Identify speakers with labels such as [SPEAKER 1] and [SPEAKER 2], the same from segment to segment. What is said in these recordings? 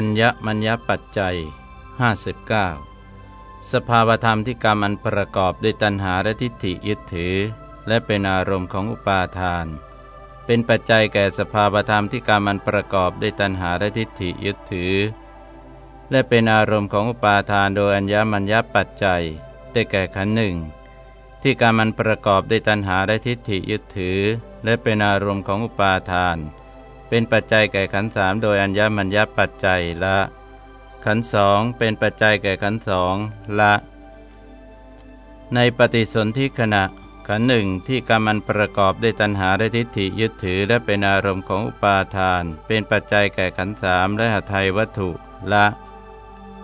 [SPEAKER 1] อัญญมัญญปัจจัย 59 สภาวธรรมที่กรรมอันประกอบด้วยตัณหาและทิฏฐิยึดถือ และเป็นอารมณ์ของอุปาทาน เป็นปัจจัยแก่สภาวธรรมที่กรรมอันประกอบด้วยตัณหาและทิฏฐิยึดถือ และเป็นอารมณ์ของอุปาทานโดยอัญญมัญญปัจจัย ได้แก่ขันหนึ่งที่กรรมันประกอบด้วยตัณหาและทิฏฐิยึดถือ และเป็นอารมณ์ของอุปาทาน เป็นปัจจัยแก่ขันสามโดยอัญญมัญญปัจจัยละ ขันสองเป็นปัจจัยแก่ขันสองละ ในปฏิสนธิขณะขันหนึ่งที่กรรมันประกอบด้วยตัณหาและทิฏฐิยึดถือและเป็นอารมณ์ของอุปาทาน เป็นปัจจัยแก่ขันสามและหทัยวัตถุละ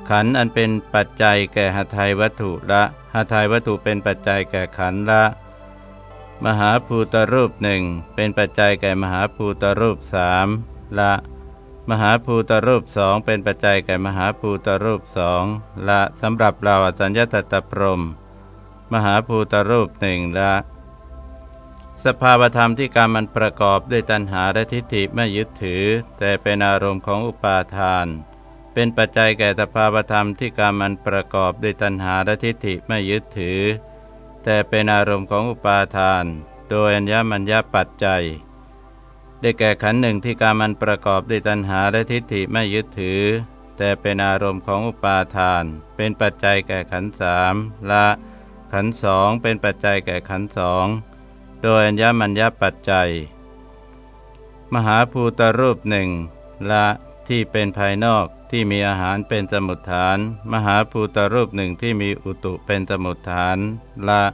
[SPEAKER 1] ขันอันเป็นปัจจัยแก่หทัยวัตถุละหทัยวัตถุเป็นปัจจัยแก่ขันละ มหาภูตรูปหนึ่งเป็นปัจจัยแก่มหาภูตรูปสามละ มหาภูตรูปสองเป็นปัจจัยแก่มหาภูตรูปสองละสำหรับเราสัญญาตตพรม มหาภูตรูปหนึ่งละ สภาวธรรมที่การมันประกอบด้วยตัณหาและทิฏฐิไม่ยึดถือ แต่เป็นอารมณ์ของอุปาทาน เป็นปัจจัยแก่สภาวธรรมที่การมันประกอบด้วยตัณหาและทิฏฐิไม่ยึดถือ แต่เป็นอารมณ์ของอุปาทาน โดยอัญญมัญญปัจจัย ได้แก่ขันหนึ่งที่การมันประกอบด้วยตัณหาและทิฏฐิไม่ยึดถือ แต่เป็นอารมณ์ของอุปาทาน เป็นปัจจัยแก่ขันสามละขันสองเป็นปัจจัยแก่ขันสองโดยอัญญมัญญปัจจัย มหาภูตรูปหนึ่งละที่เป็นภายนอก ที่มีอาหารเป็นสมุทฐาน มหาภูตรูปหนึ่งที่มีอุตุเป็นสมุทฐานละ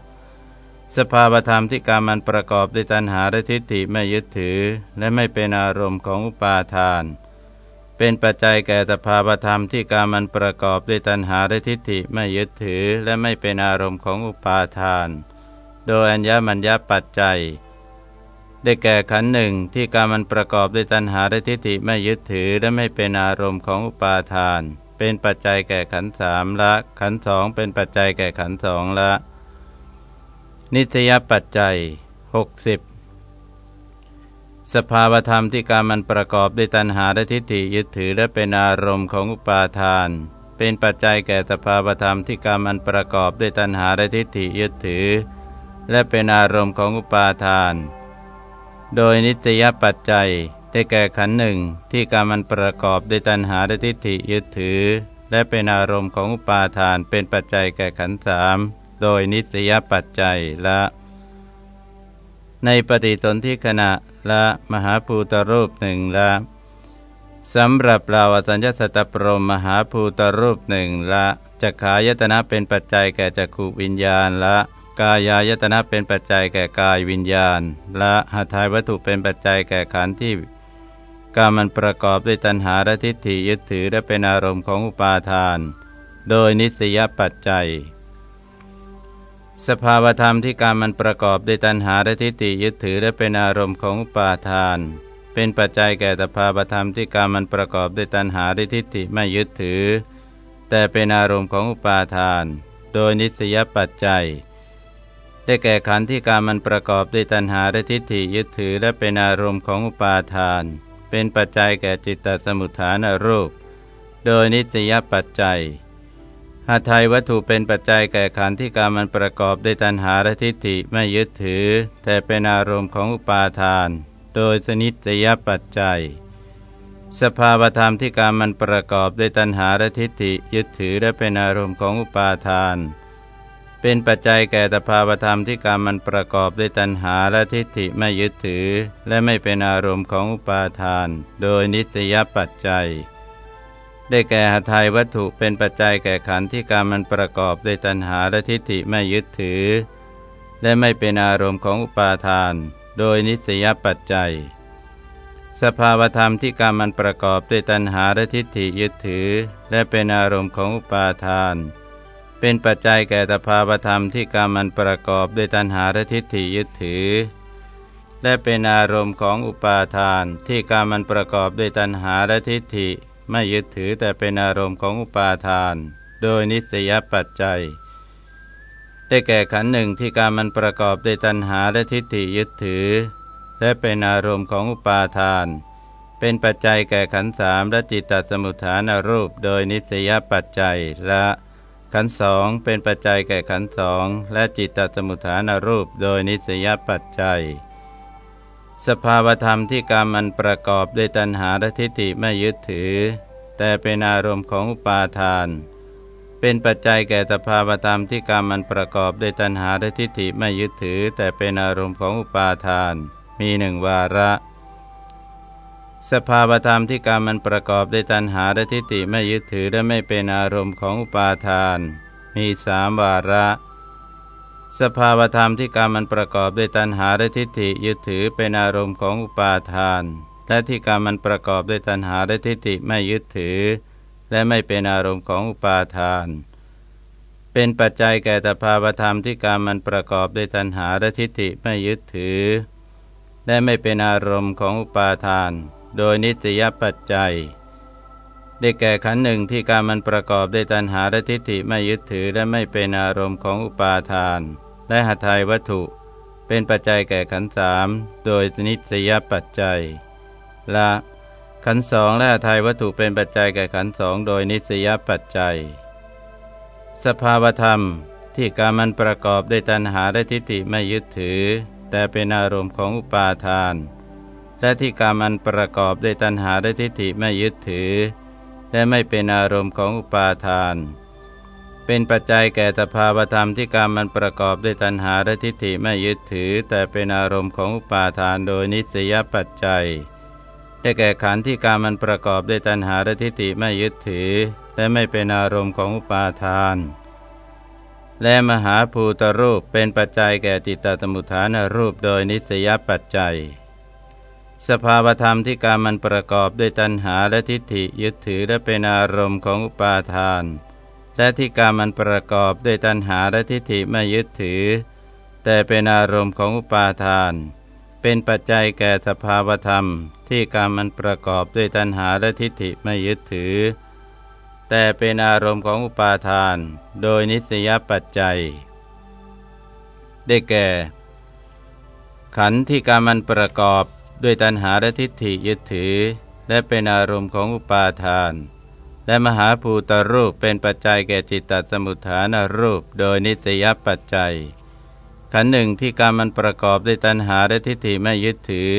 [SPEAKER 1] สภาวธรรมที่การมันประกอบด้วยตัณหาและทิฏฐิไม่ยึดถือ และไม่เป็นอารมณ์ของอุปาทาน เป็นปัจจัยแก่สภาวธรรมที่การมันประกอบด้วยตัณหาและทิฏฐิไม่ยึดถือ และไม่เป็นอารมณ์ของอุปาทาน โดยอัญญมัญญปัจจัย ได้แก่ขันหนึ่งที่การมันประกอบด้วยตัณหาและทิฏฐิไม่ยึดถือและไม่เป็นอารมณ์ของอุปาทาน เป็นปัจจัยแก่ขันสามละ ขันสองเป็นปัจจัยแก่ขันสองละ นิสยปัจจัย 60 สภาวธรรมที่การมันประกอบด้วยตัณหาและทิฏฐิยึดถือและเป็นอารมณ์ของอุปาทาน เป็นปัจจัยแก่สภาวธรรมที่การมันประกอบด้วยตัณหาและทิฏฐิยึดถือ และเป็นอารมณ์ของอุปาทาน โดยนิตยปัจจัยได้แก่ขันหนึ่งที่การมันประกอบด้วยตัณหาและทิฏฐิยึดถือ และเป็นอารมณ์ของอุปาทานเป็นปัจจัยแก่ขันสามโดยนิสยปัจจัยละ ในปฏิสนธิขณะละมหาภูตรูปหนึ่งละสำหรับเราอสัญญาสตปรมมหาภูตรูปหนึ่งละจักขายตนะเป็นปัจจัยแก่จักขูวิญญาณละ กายายตนะเป็นปัจจัยแก่กายวิญญาณ และหาทายวัตถุเป็นปัจจัยแก่ขันธ์ที่กามันประกอบด้วยตัณหาและทิฏฐิยึดถือและเป็นอารมณ์ของอุปาทาน โดยนิสยปัจจัย สภาวธรรมที่การมันประกอบด้วยตัณหาและทิฏฐิยึดถือและเป็นอารมณ์ของอุปาทาน เป็นปัจจัยแก่สภาวธรรมที่การมันประกอบด้วยตัณหาและทิฏฐิไม่ยึดถือ แต่เป็นอารมณ์ของอุปาทาน โดยนิสยปัจจัย ได้แก่ขันธ์ที่การมันประกอบด้วยตัณหาและทิฏฐิยึดถือและเป็นอารมณ์ของอุปาทาน เป็นปัจจัยแก่จิตตสมุทฐานรูป โดยนิสยปัจจัยหาไทยวัตถุเป็นปัจจัยแก่ขันธ์ที่การมันประกอบด้วยตัณหาและทิฏฐิไม่ยึดถือ แต่เป็นอารมณ์ของอุปาทาน โดยสนิสยปัจจัย สภาวธรรมที่การมันประกอบด้วยตัณหาและทิฏฐิยึดถือและเป็นอารมณ์ของอุปาทาน เป็นปัจจัยแก่ตภาวธรรมที่กรรมมันประกอบด้วยตัณหาและทิฏฐิไม่ยึดถือ และไม่เป็นอารมณ์ของอุปาทาน โดยนิสยปัจจัย ได้แก่หทัยวัตถุเป็นปัจจัยแก่ขันธ์ที่กรรมมันประกอบด้วยตัณหาและทิฏฐิไม่ยึดถือ และไม่เป็นอารมณ์ของอุปาทาน โดยนิสยปัจจัย สภาวธรรมที่กรรมมันประกอบด้วยตัณหาและทิฏฐิยึดถือ และเป็นอารมณ์ของอุปาทาน เป็นปัจจัยแก่ตภาวธรรมที่กรรมันประกอบด้วยตัณหาและทิฏฐิยึดถือ และเป็นอารมณ์ของอุปาทานที่กรรมันประกอบด้วยตัณหาและทิฏฐิไม่ยึดถือแต่เป็นอารมณ์ของอุปาทาน โดยนิสยปัจจัย ได้แก่ขันหนึ่งที่การมันประกอบด้วยตัณหาและทิฏฐิยึดถือ และเป็นอารมณ์ของอุปาทาน เป็นปัจจัยแก่ขันสามและจิตตสมุทฐานรูป โดยนิสยปัจจัยละ ขันสองเป็นปัจจัยแก่ขันสองและจิตตสมุทฐานรูปโดยนิสยปัจจัย สภาวธรรมที่กรรมมันประกอบด้วยตัณหาและทิฏฐิไม่ยึดถือ แต่เป็นอารมณ์ของอุปาทาน เป็นปัจจัยแก่สภาวธรรมที่กรรมมันประกอบด้วยตัณหาและทิฏฐิไม่ยึดถือ แต่เป็นอารมณ์ของอุปาทาน มีหนึ่งวาระ สภาวธรรมที่กรรมมันประกอบด้วยตัณหาและทิฏฐิไม่ยึดถือและไม่เป็นอารมณ์ของอุปาทาน มีสามวาระ สภาวธรรมที่กรรมมันประกอบด้วยตัณหาและทิฏฐิยึดถือเป็นอารมณ์ของอุปาทาน และที่กรรมมันประกอบด้วยตัณหาและทิฏฐิไม่ยึดถือ และไม่เป็นอารมณ์ของอุปาทาน เป็นปัจจัยแก่สภาวธรรมที่กรรมมันประกอบด้วยตัณหาและทิฏฐิไม่ยึดถือ และไม่เป็นอารมณ์ของอุปาทาน โดยนิสยปัจจัย ได้แก่ขันหนึ่งที่การมันประกอบด้วยตัณหาและทิฏฐิไม่ยึดถือและไม่เป็นอารมณ์ของอุปาทาน และหทัยวัตถุ เป็นปัจจัยแก่ขันสามโดยนิสยปัจจัยละขันสองและหทัยวัตถุเป็นปัจจัยแก่ขันสองโดยนิสยปัจจัย สภาวธรรมที่การมันประกอบด้วยตัณหาและทิฏฐิไม่ยึดถือ แต่เป็นอารมณ์ของอุปาทาน และที่กรรมอันประกอบด้วยตัณหาและทิฏฐิไม่ยึดถือ และไม่เป็นอารมณ์ของอุปาทาน เป็นปัจจัยแก่สภาวธรรมที่กรรมมันประกอบด้วยตัณหาและทิฏฐิไม่ยึดถือ แต่เป็นอารมณ์ของอุปาทานโดยนิสยปัจจัย ได้แก่ขันธ์ที่กรรมมันประกอบด้วยตัณหาและทิฏฐิไม่ยึดถือ และไม่เป็นอารมณ์ของอุปาทาน และมหาภูตรูปเป็นปัจจัยแก่จิตตสมุทฐานรูปโดยนิสยปัจจัย สภาวธรรมที่การมันประกอบด้วยตัณหาและทิฏฐิยึดถือและเป็นอารมณ์ของอุปาทาน และที่การมันประกอบด้วยตัณหาและทิฏฐิไม่ยึดถือ แต่เป็นอารมณ์ของอุปาทาน เป็นปัจจัยแก่สภาวธรรม ที่การมันประกอบด้วยตัณหาและทิฏฐิไม่ยึดถือ แต่เป็นอารมณ์ของอุปาทาน โดยนิสยปัจจัย ได้แก่ ขันธ์ที่การมันประกอบ ด้วยตัณหาและทิฏฐิยึดถือ และเป็นอารมณ์ของอุปาทาน และมหาภูตรูปเป็นปัจจัยแก่จิตตสมุทฐานรูป โดยนิสยปัจจัย ขันหนึ่งที่การมันประกอบด้วยตัณหาและทิฏฐิไม่ยึดถือ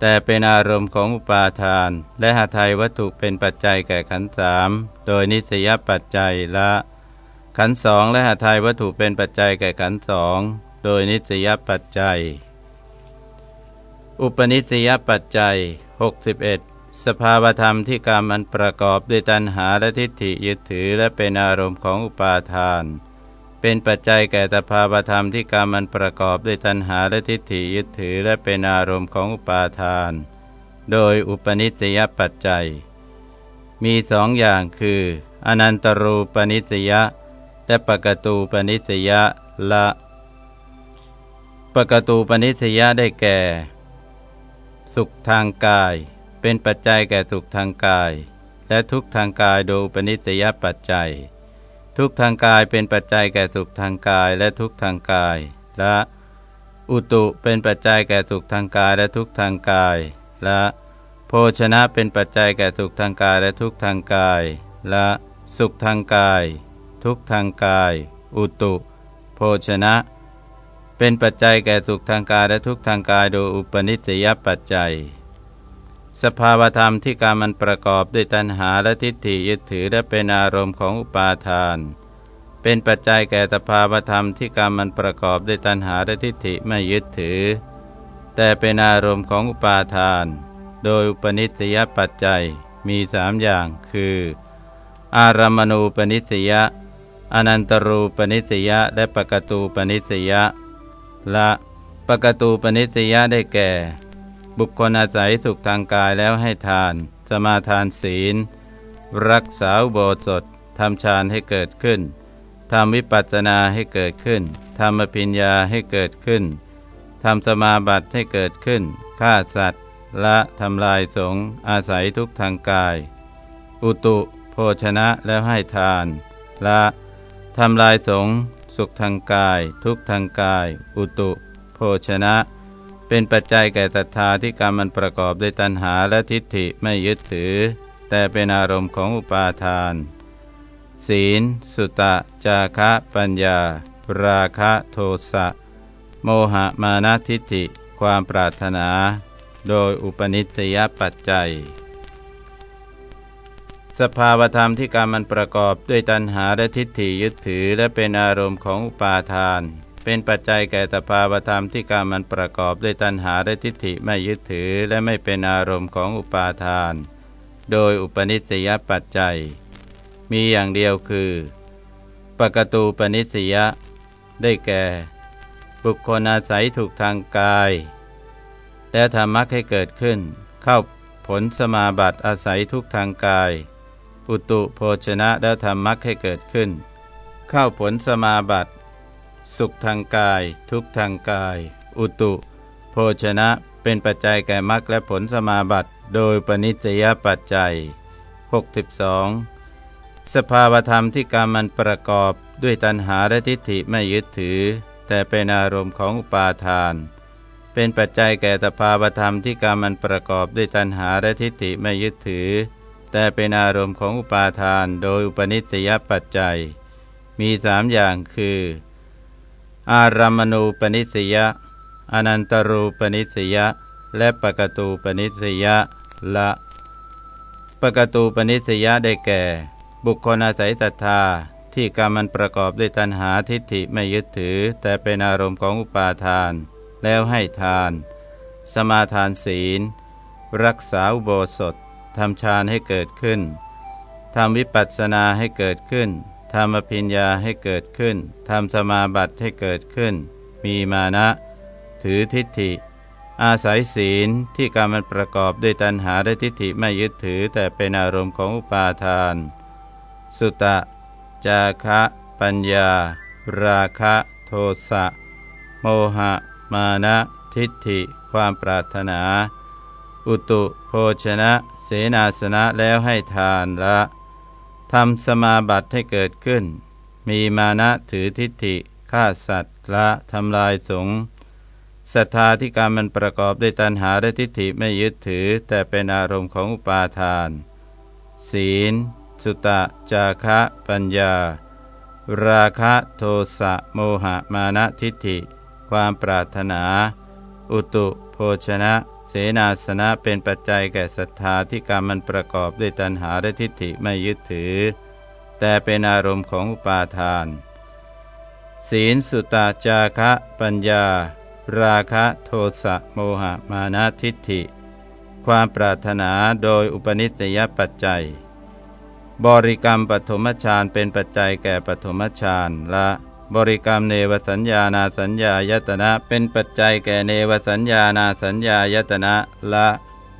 [SPEAKER 1] แต่เป็นอารมณ์ของอุปาทาน และหาไทยวัตถุเป็นปัจจัยแก่ขันสามโดยนิสยปัจจัยละ ขันสองและหาไทยวัตถุเป็นปัจจัยแก่ขันสองโดยนิสยปัจจัย อุปนิสัยปัจจัย 61 สภาวธรรมที่กรรมมันประกอบด้วยตัณหาและทิฏฐิยึดถือและเป็นอารมณ์ของอุปาทาน เป็นปัจจัยแก่สภาวธรรมที่กรรมมันประกอบด้วยตัณหาและทิฏฐิยึดถือและเป็นอารมณ์ของอุปาทาน โดยอุปนิสัยปัจจัย มีสองอย่างคือ อนันตรูปนิสยและปกตูปนิสยละ ปกตูปนิสยได้แก่ สุขทางกาย เป็นปัจจัยแก่สุขทางกาย และทุกทางกายโดยปนิสยปัจจัย ทุกทางกายเป็นปัจจัยแก่สุขทางกายและทุกทางกาย และ อุตุเป็นปัจจัยแก่สุขทางกายและทุกทางกาย และ โภชนะเป็นปัจจัยแก่สุขทางกายและทุกทางกาย และ สุขทางกาย ทุกทางกาย อุตุ โภชนะ เป็นปัจจัยแก่สุขทางกายและทุกทางกายโดยอุปนิสัยปัจจัย สภาวธรรมที่การมันประกอบด้วยตัณหาและทิฏฐิยึดถือและเป็นอารมณ์ของอุปาทาน เป็นปัจจัยแก่สภาวธรรมที่การมันประกอบด้วยตัณหาและทิฏฐิไม่ยึดถือ แต่เป็นอารมณ์ของอุปาทาน โดยอุปนิสัยปัจจัยมีสามอย่างคือ อารามณูปนิสยอนันตรูปนิสยและปกตูปนิสย ละปกตูปนิสยะได้แก่ บุคคลอาศัยสุขทางกายแล้วให้ทาน สมาทานศีล รักษาโบสถทำฌานให้เกิดขึ้นทำวิปัสสนาให้เกิดขึ้นทำอภิญญาให้เกิดขึ้นทำสมาบัติให้เกิดขึ้นฆ่าสัตว์ละทำลายสงอาศัยทุกทางกาย อุตุ โภชนะแล้วให้ทาน ละทำลายสง สุขทางกาย ทุกทางกาย อุตุ โภชนะ เป็นปัจจัยแก่ศรัทธาที่กรรมมันประกอบด้วยตัณหาและทิฏฐิไม่ยึดถือ แต่เป็นอารมณ์ของอุปาทาน ศีล สุตะ จาคะปัญญา ราคะโทสะ โมหะมานะทิฏฐิ ความปรารถนา โดยอุปนิสัยปัจจัย สภาวธรรมที่การมันประกอบด้วยตัณหาและทิฏฐิยึดถือ และเป็นอารมณ์ของอุปาทาน เป็นปัจจัยแก่สภาวธรรมที่การมันประกอบด้วยตัณหาและทิฏฐิไม่ยึดถือ และไม่เป็นอารมณ์ของอุปาทาน โดยอุปนิสัยปัจจัย มีอย่างเดียวคือ ปกตูปนิสยได้แก่ บุคคลอาศัยถูกทางกาย และธรรมะให้เกิดขึ้น เข้าผลสมาบัติอาศัยทุกทางกาย อุตุโภชนะแล้วธรรมะให้เกิดขึ้น เข้าผลสมาบัติสุขทางกาย ทุกทางกาย อุตุ โภชนะเป็นปัจจัยแก่มรรคและผลสมาบัติโดยปณิจยปัจจัย 62 สภาวธรรมที่การมมันประกอบด้วยตัณหาและทิฏฐิไม่ยึดถือ แต่เป็นอารมณ์ของอุปาทาน เป็นปัจจัยแก่สภาวธรรมที่การมันประกอบด้วยตัณหาและทิฏฐิไม่ยึดถือ แต่เป็นอารมณ์ของอุปาทานโดยอุปนิสยปัจจัย มีสามอย่างคือ อารัมณูปนิสยะอนันตรูปนิสยะ และปกตูปนิสยะละปกตูปนิสยะได้แก่ บุคคลอาศัยศรัทธาที่กรรมมันประกอบด้วยตัณหาทิฏฐิไม่ยึดถือ แต่เป็นอารมณ์ของอุปาทาน แล้วให้ทาน สมาทานศีล รักษาอุโบสถ ทำฌานให้เกิดขึ้นทำวิปัสสนาให้เกิดขึ้นทำอภิญญาให้เกิดขึ้นทำสมาบัติให้เกิดขึ้น มีมานะ ถือทิฏฐิ อาศัยศีลที่การมันประกอบด้วยตัณหาและทิฏฐิไม่ยึดถือแต่เป็นอารมณ์ของอุปาทาน สุตะ จาคะ ปัญญา ราคะ โทสะ โมหะ มานะ ทิฏฐิ ความปรารถนา อุตุโภชนะ เสนาสนะแล้วให้ทานละทำสมาบัติให้เกิดขึ้น มีมานะถือทิฏฐิฆ่าสัตว์ละทำลายสงศรัทธาที่การมันประกอบด้วยตัณหาและทิฏฐิไม่ยึดถือ แต่เป็นอารมณ์ของอุปาทาน ศีล สุตะ จาคะปัญญา ราคะโทสะโมหะมานะทิฏฐิ ความปรารถนา อุตุโภชนะ เสนาสนะเป็นปัจจัยแก่ศรัทธาที่กรรมมันประกอบด้วยตัณหาและทิฏฐิไม่ยึดถือ แต่เป็นอารมณ์ของอุปาทาน ศีลสุตาจาคะปัญญา ราคะโทสะโมหะมานะทิฏฐิ ความปรารถนาโดยอุปนิสัยปัจจัย บริกรรมปฐมฌานเป็นปัจจัยแก่ปฐมฌานละ บริกรรมเนวสัญญานาสัญญายตนะ เป็นปัจจัยแก่เนวสัญญานาสัญญายตนะละ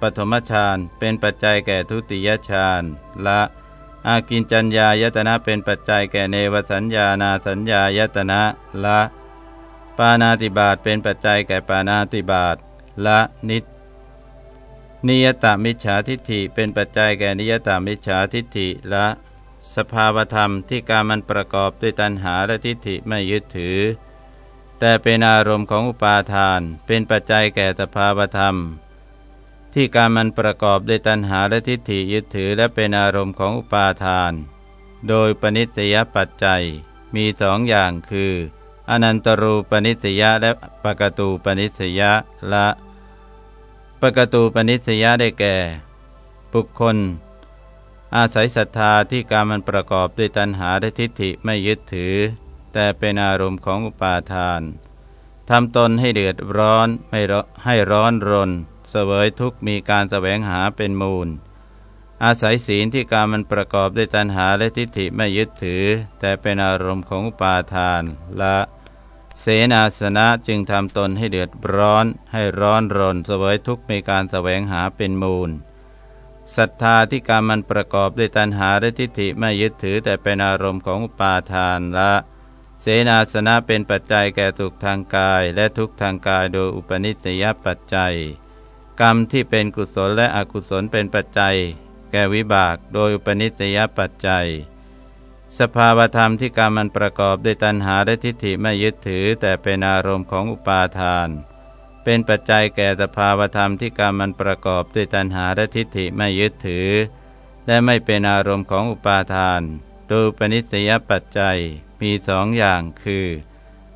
[SPEAKER 1] ปฐมฌานเป็นปัจจัยแก่ทุติยฌานละอากินจัญญายตนะเป็นปัจจัยแก่เนวสัญญานาสัญญายตนะละปานาติบาตเป็นปัจจัยแก่ปานาติบาตละนินิยตามิจฉาทิฏฐิเป็นปัจจัยแก่นิยตามิจฉาทิฏฐิละ สภาวธรรมที่การมันประกอบด้วยตัณหาและทิฏฐิไม่ยึดถือ แต่เป็นอารมณ์ของอุปาทาน เป็นปัจจัยแก่สภาวธรรม ที่การมันประกอบด้วยตัณหาและทิฏฐิยึดถือ และเป็นอารมณ์ของอุปาทาน โดยปณิสยปัจจัยมีสองอย่างคือ อนันตรูปนิสยและปกตูปนิสยละ ปกตูปนิสยได้แก่ บุคคล อาศัยศรัทธาที่การมันประกอบด้วยตัณหาและทิฏฐิไม่ยึดถือ แต่เป็นอารมณ์ของอุปาทานทำตนให้เดือดร้อนไม่ให้ร้อนรน เสวยทุกมีการแสวงหาเป็นมูล อาศัยศีลที่การมันประกอบด้วยตัณหาและทิฏฐิไม่ยึดถือ แต่เป็นอารมณ์ของอุปาทานละเสนาสนะจึงทำตนให้เดือดร้อน ให้ร้อนรน เสวยทุกมีการแสวงหาเป็นมูล ศรัทธาที่การมันประกอบด้วยตัณหาและทิฏฐิไม่ยึดถือแต่เป็นอารมณ์ของอุปาทานละ เสนาสนะเป็นปัจจัยแก่ทุกทางกายและทุกทางกายโดยอุปนิสัยปัจจัย กรรมที่เป็นกุศลและอกุศลเป็นปัจจัย แก่วิบากโดยอุปนิสัยปัจจัย สภาวธรรมที่กรรมมันประกอบด้วยตัณหาและทิฏฐิไม่ยึดถือแต่เป็นอารมณ์ของอุปาทาน เป็นปัจจัยแก่สภาวธรรมที่กรรมมันประกอบด้วยตัณหาและทิฏฐิไม่ยึดถือ และไม่เป็นอารมณ์ของอุปาทานโดยปณิสยปัจจัยมีสองอย่างคือ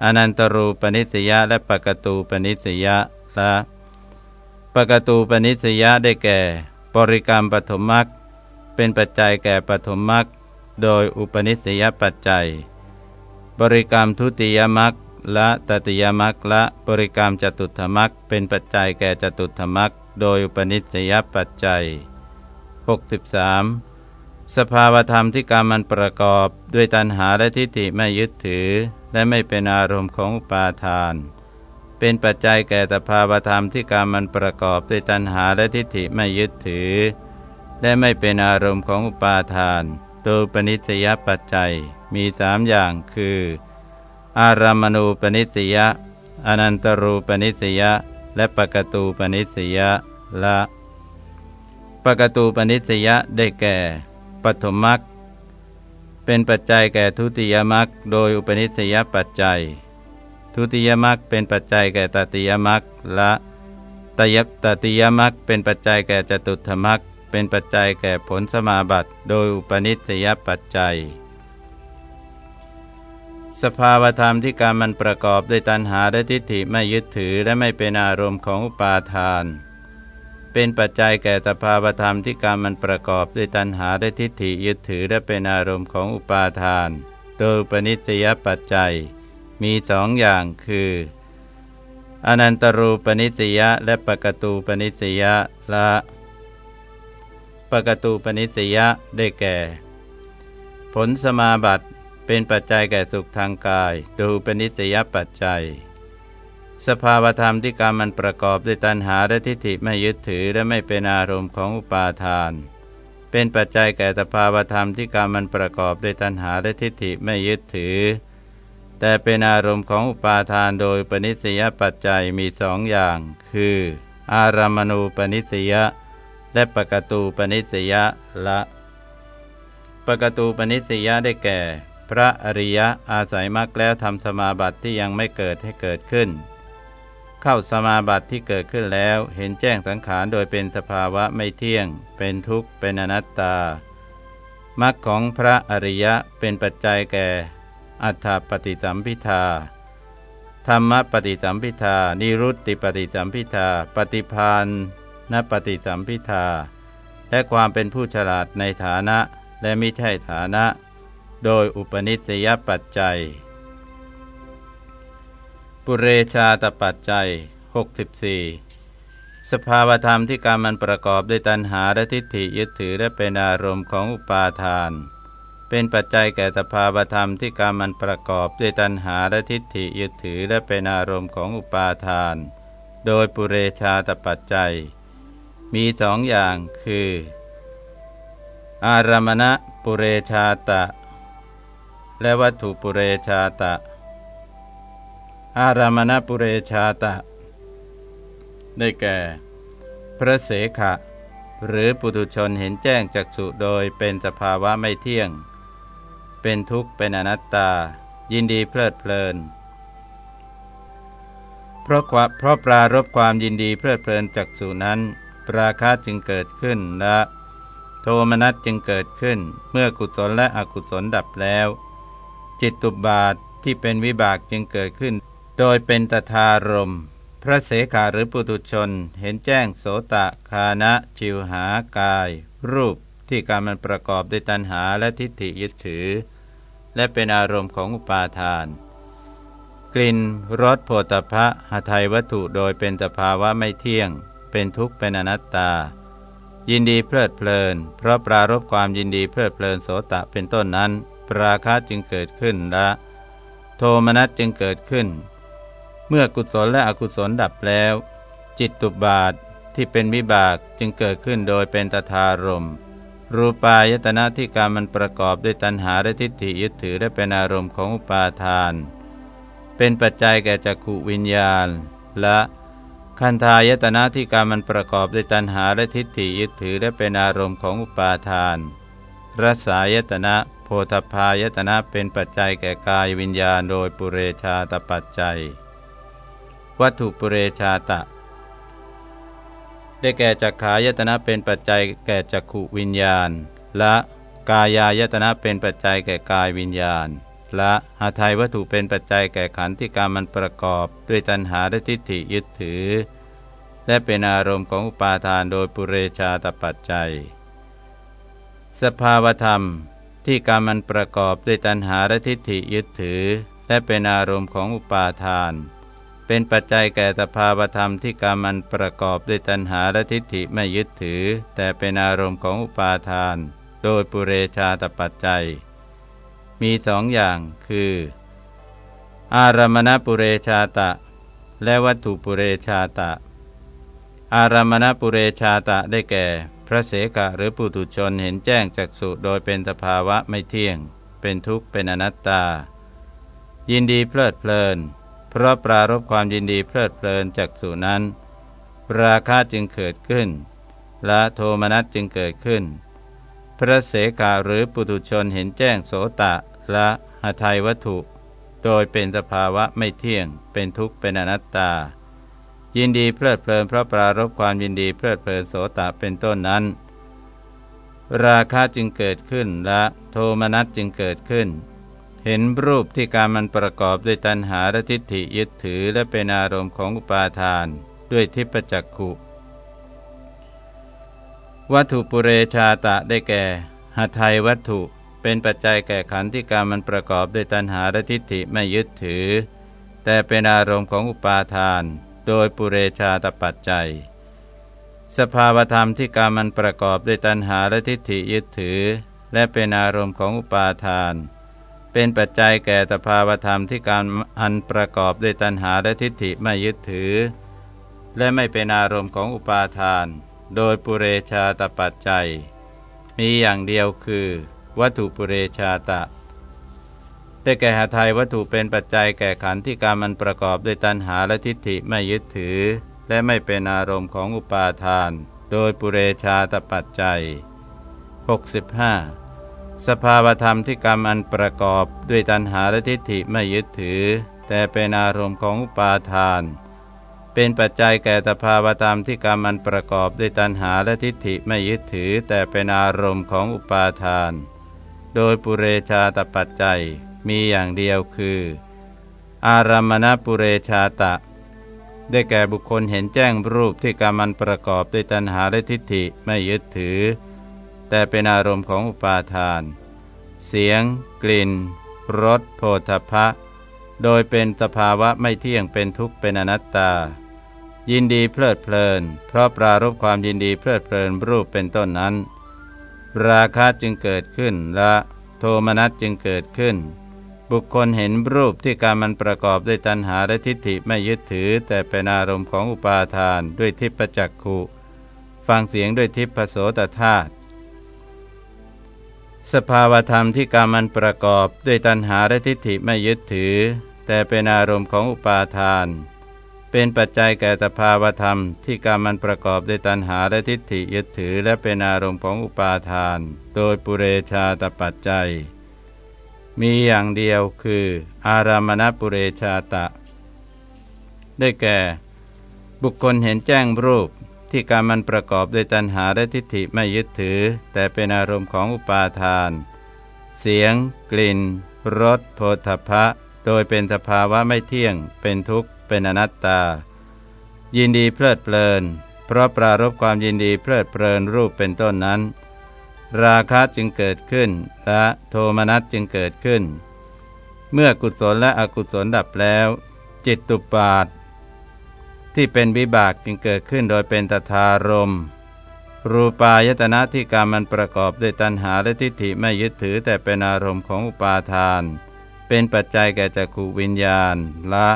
[SPEAKER 1] อนันตรูปนิสยและปกตูปนิสยละปกตูปนิสยได้แก่ บริกรรมปฐมมรรคเป็นปัจจัยแก่ปฐมมรรคโดยอุปนิสยปัจจัย บริกรรมทุติยมรรค ละตติยมรรคละบริกรรมจตุถมรรคเป็นปัจจัยแก่จตุถมรรคโดยอุปนิสยปัจจัย 63. สภาวธรรมที่กรรมมันประกอบด้วยตัณหาและทิฏฐิไม่ยึดถือ และไม่เป็นอารมณ์ของอุปาทาน เป็นปัจจัยแก่สภาวธรรมที่กรรมมันประกอบด้วยตัณหาและทิฏฐิไม่ยึดถือ และไม่เป็นอารมณ์ของอุปาทาน โดยปณิสยปัจจัยมีสามอย่างคือ อารามณูปนิสยะอนันตรูปนิสยะและปกตูปนิสยะละปกตูปนิสยะได้แก่ปฐมมักเป็นปัจจัยแก่ทุติยมักโดยอุปนิสยปัจจัย ทุติยมักเป็นปัจจัยแก่ตติยมักละตยตติยมักเป็นปัจจัยแก่จตุถมักเป็นปัจจัยแก่ผลสมาบัติ โดยอุปนิสยปัจจัย สภาวธรรมที่การมันประกอบด้วยตัณหาและทิฏฐิไม่ยึดถือและไม่เป็นอารมณ์ของอุปาทาน เป็นปัจจัยแก่สภาวธรรมที่การมันประกอบด้วยตัณหาและทิฏฐิยึดถือและเป็นอารมณ์ของอุปาทาน โดยปณิสยปัจจัย มีสองอย่างคือ อนันตรูปนิสยะและปกตูปนิสยะละปกตูปนิสยะได้แก่ ผลสมาบัติ เป็นปัจจัยแก่สุขทางกาย ดูเป็นนิสยปัจจัย สภาวธรรมที่กรรมมันประกอบด้วยตัณหาและทิฏฐิไม่ยึดถือและไม่เป็นอารมณ์ของอุปาทาน เป็นปัจจัยแก่สภาวธรรมที่กรรมมันประกอบด้วยตัณหาและทิฏฐิไม่ยึดถือ แต่เป็นอารมณ์ของอุปาทานโดยปณิสยปัจจัยมีสองอย่าง คือ อารามณูปนิสยและปกตูปนิสยละ ปกตูปนิสยได้แก่ ระอริยะอาศัยมรรคแล้วทำสมาบัติที่ยังไม่เกิดให้เกิดขึ้น เข้าสมาบัติที่เกิดขึ้นแล้ว เห็นแจ้งสังขารโดยเป็นสภาวะไม่เที่ยง เป็นทุกข์ เป็นอนัตตามรรคของพระอริยะเป็นปัจจัยแก่ อัฏฐปฏิสัมพิทาธรรมปฏิสัมพิทา นิรุตติปฏิสัมพิทา ปฏิพานนปฏิสัมพิทา และความเป็นผู้ฉลาดในฐานะและไม่ใช่ฐานะ โดยอุปนิสัยปัจจัย ปุเรชาตปัจจัย 64 สภาวธรรมที่การมันประกอบด้วยตัณหาและทิฏฐิยึดถือและเป็นอารมณ์ของอุปาทาน เป็นปัจจัยแก่สภาวธรรมที่การมันประกอบด้วยตัณหาและทิฏฐิยึดถือและเป็นอารมณ์ของอุปาทาน โดยปุเรชาตปัจจัย มีสองอย่างคือ อารมณะปุเรชาตะ และวัตถุปุเรชาตะ อารามณปุเรชาตะ ได้แก่ พระเสขะ หรือปุถุชนเห็นแจ้งจักสุโดยเป็นสภาวะไม่เที่ยง เป็นทุกข์เป็นอนัตตา ยินดีเพลิดเพลิน เพราะเพราะปรารบความยินดีเพลิดเพลินจักสุนั้น ปราคาจึงเกิดขึ้นและโทมนัสจึงเกิดขึ้นเมื่อกุศลและอกุศลดับแล้ว จิตตุบาทที่เป็นวิบากจึงเกิดขึ้น โดยเป็นตถารม พระเสขาหรือปุตุชน เห็นแจ้งโสตะคานะชิวหากาย รูปที่การมันประกอบด้วยตัณหาและทิฏฐิยึดถือ และเป็นอารมณ์ของอุปาทาน กลิ่นรสโผฏฐะหทัยวัตถุโดยเป็นสภาวะไม่เที่ยง เป็นทุกข์เป็นอนัตตา ยินดีเพลิดเพลิน เพราะปรารบความยินดีเพลิดเพลินโสตะเป็นต้นนั้น ราคะจึงเกิดขึ้นและโทมนัสจึงเกิดขึ้น เมื่อกุศลและอกุศลดับแล้ว จิตตุบาทที่เป็นวิบากจึงเกิดขึ้นโดยเป็นตถารมรูปายตนะที่การมันประกอบด้วยตัณหาและทิฏฐิยึดถือและเป็นอารมณ์ของอุปาทาน เป็นปัจจัยแก่จักขุวิญญาณ และคันธายตนะที่การมันประกอบด้วยตัณหาและทิฏฐิยึดถือและเป็นอารมณ์ของอุปาทาน รสายตนะ ธพายตนะเป็นปัจจัยแก่กายวิญญาณโดยปุเรชาตปัจจัย วัตถุปุเรชาตะ ได้แก่จักขายตนะเป็นปัจจัยแก่จักขุวิญญาณ และกายายตนะเป็นปัจจัยแก่กายวิญญาณ และหาไทยวัตถุเป็นปัจจัยแก่ขันธิการมันประกอบด้วยตัณหาและทิฏฐิยึดถือ และเป็นอารมณ์ของอุปาทานโดยปุเรชาตปัจจัย สภาวธรรม ที่การมันประกอบด้วยตัณหาและทิฏฐิยึดถือ และเป็นอารมณ์ของอุปาทาน เป็นปัจจัยแก่สภาวธรรมที่การมันประกอบด้วยตัณหาและทิฏฐิไม่ยึดถือ แต่เป็นอารมณ์ของอุปาทาน โดยปุเรชาตปัจจัย มีสองอย่างคือ อารมณปุเรชาตะ และวัตถุปุเรชาตะ อารมณปุเรชาตะได้แก่ พระเสกะหรือปุถุชนเห็นแจ้งจากสุโดยเป็นสภาวะไม่เที่ยง เป็นทุกข์เป็นอนัตตา ยินดีเพลิดเพลิน เพราะปรารบความยินดีเพลิดเพลินจากสุนั้น ราคะจึงเกิดขึ้นและโทมนัสจึงเกิดขึ้น พระเสกาหรือปุถุชนเห็นแจ้งโสตะและหทัยวัตถุ โดยเป็นสภาวะไม่เที่ยง เป็นทุกข์เป็นอนัตตา ยินดีเพลิดเพลินเพราะปรารบความยินดีเพลิดเพลินโสตะเป็นต้นนั้น ราคะจึงเกิดขึ้นและโทมนัสจึงเกิดขึ้น เห็นรูปที่การมันประกอบด้วยตัณหาและทิฏฐิยึดถือและเป็นอารมณ์ของอุปาทาน ด้วยทิพจักขุ วัตถุปุเรชาตะได้แก่หทัยวัตถุเป็นปัจจัยแก่ขันธ์ที่การมันประกอบด้วยตัณหาและทิฏฐิไม่ยึดถือ แต่เป็นอารมณ์ของอุปาทาน โดยปุเรชาตปัจจัย สภาวธรรมที่การมันประกอบด้วยตัณหาและทิฏฐิยึดถือ และเป็นอารมณ์ของอุปาทาน เป็นปัจจัยแก่สภาวธรรมที่การอันประกอบด้วยตัณหาและทิฏฐิไม่ยึดถือ และไม่เป็นอารมณ์ของอุปาทาน โดยปุเรชาตปัจจัย มีอย่างเดียวคือ วัตถุปุเรชาตะ ได้แก่หาไทยวัตถุเป็นปัจจัยแก่ขันธ์ที่การมันประกอบด้วยตัณหาและทิฏฐิไม่ยึดถือ และไม่เป็นอารมณ์ของอุปาทาน โดยปุเรชาตปัจจัย 65. สภาวธรรมที่กรรมอันประกอบด้วยตัณหาและทิฏฐิไม่ยึดถือ แต่เป็นอารมณ์ของอุปาทาน เป็นปัจจัยแก่สภาวธรรมที่กรรมอันประกอบด้วยตัณหาและทิฏฐิไม่ยึดถือ แต่เป็นอารมณ์ของอุปาทาน โดยปุเรชาตปัจจัย มีอย่างเดียวคือ อารามณปุเรชาตะ ได้แก่บุคคลเห็นแจ้งรูปที่กรรมันประกอบด้วยตัณหาและทิฏฐิไม่ยึดถือ แต่เป็นอารมณ์ของอุปาทาน เสียง กลิ่นรสโผฏฐะโดยเป็นสภาวะไม่เที่ยงเป็นทุกข์เป็นอนัตตา ยินดีเพลิดเพลิน เพราะปรารบความยินดีเพลิดเพลินรูปเป็นต้นนั้น ราคะจึงเกิดขึ้นและโทมนัสจึงเกิดขึ้น บุคคลเห็นรูปที่การมันประกอบด้วยตัณหาและทิฏฐิไม่ยึดถือ แต่เป็นอารมณ์ของอุปาทานด้วยทิพจักขุฟังเสียงด้วยทิพโสตธาตุสภาวธรรมที่การมันประกอบด้วยตัณหาและทิฏฐิไม่ยึดถือ แต่เป็นอารมณ์ของอุปาทาน เป็นปัจจัยแก่สภาวธรรมที่การมันประกอบด้วยตัณหาและทิฏฐิยึดถือ และเป็นอารมณ์ของอุปาทาน โดยปุเรชาตปัจจัย มีอย่างเดียวคือ อารามณปุเรชาตะ ได้แก่ บุคคลเห็นแจ้งรูปที่การมันประกอบด้วยตัณหาและทิฏฐิไม่ยึดถือ แต่เป็นอารมณ์ของอุปาทาน เสียง กลิ่นรสโผฏฐะโดยเป็นสภาวะไม่เที่ยง เป็นทุกข์ เป็นอนัตตา ยินดีเพลิดเพลิน เพราะปรารบความยินดีเพลิดเพลินรูปเป็นต้นนั้น ราคะจึงเกิดขึ้น และโทมนัสจึงเกิดขึ้น เมื่อกุศลและอกุศลดับแล้ว จิตตุปาทที่เป็นวิบากจึงเกิดขึ้นโดยเป็นตถารมรูปายตนะที่การมันประกอบด้วยตัณหาและทิฏฐิไม่ยึดถือแต่เป็นอารมณ์ของอุปาทาน เป็นปัจจัยแก่จักขวิญญาณละ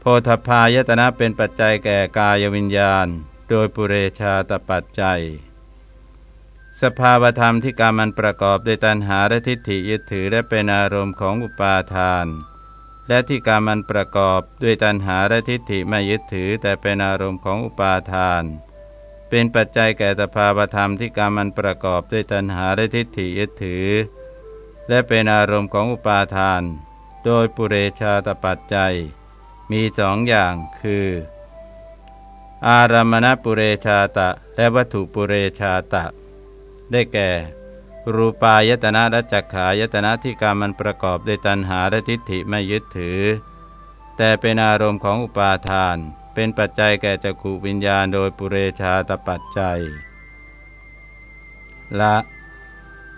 [SPEAKER 1] โพธพายตนะเป็นปัจจัยแก่กายวิญญาณ โดยปุเรชาตปัจจัย สภาวธรรมที่การมันประกอบด้วยตัณหาและทิฏฐิยึดถือและเป็นอารมณ์ของอุปาทาน และที่การมันประกอบด้วยตัณหาและทิฏฐิไม่ยึดถือแต่เป็นอารมณ์ของอุปาทาน เป็นปัจจัยแก่สภาวธรรมที่การมันประกอบด้วยตัณหาและทิฏฐิยึดถือ และเป็นอารมณ์ของอุปาทาน โดยปุเรชาตปัจจัย มีสองอย่างคือ อารามณปุเรชาตะ และวัตถุปุเรชาตะ ได้แก่ รูปายตนะและจักขายตนะที่การมันประกอบด้วยตัณหาและทิฏฐิไม่ยึดถือ แต่เป็นอารมณ์ของอุปาทาน เป็นปัจจัยแก่จักขูวิญญาณโดยปุเรชาตปัจจัย ละ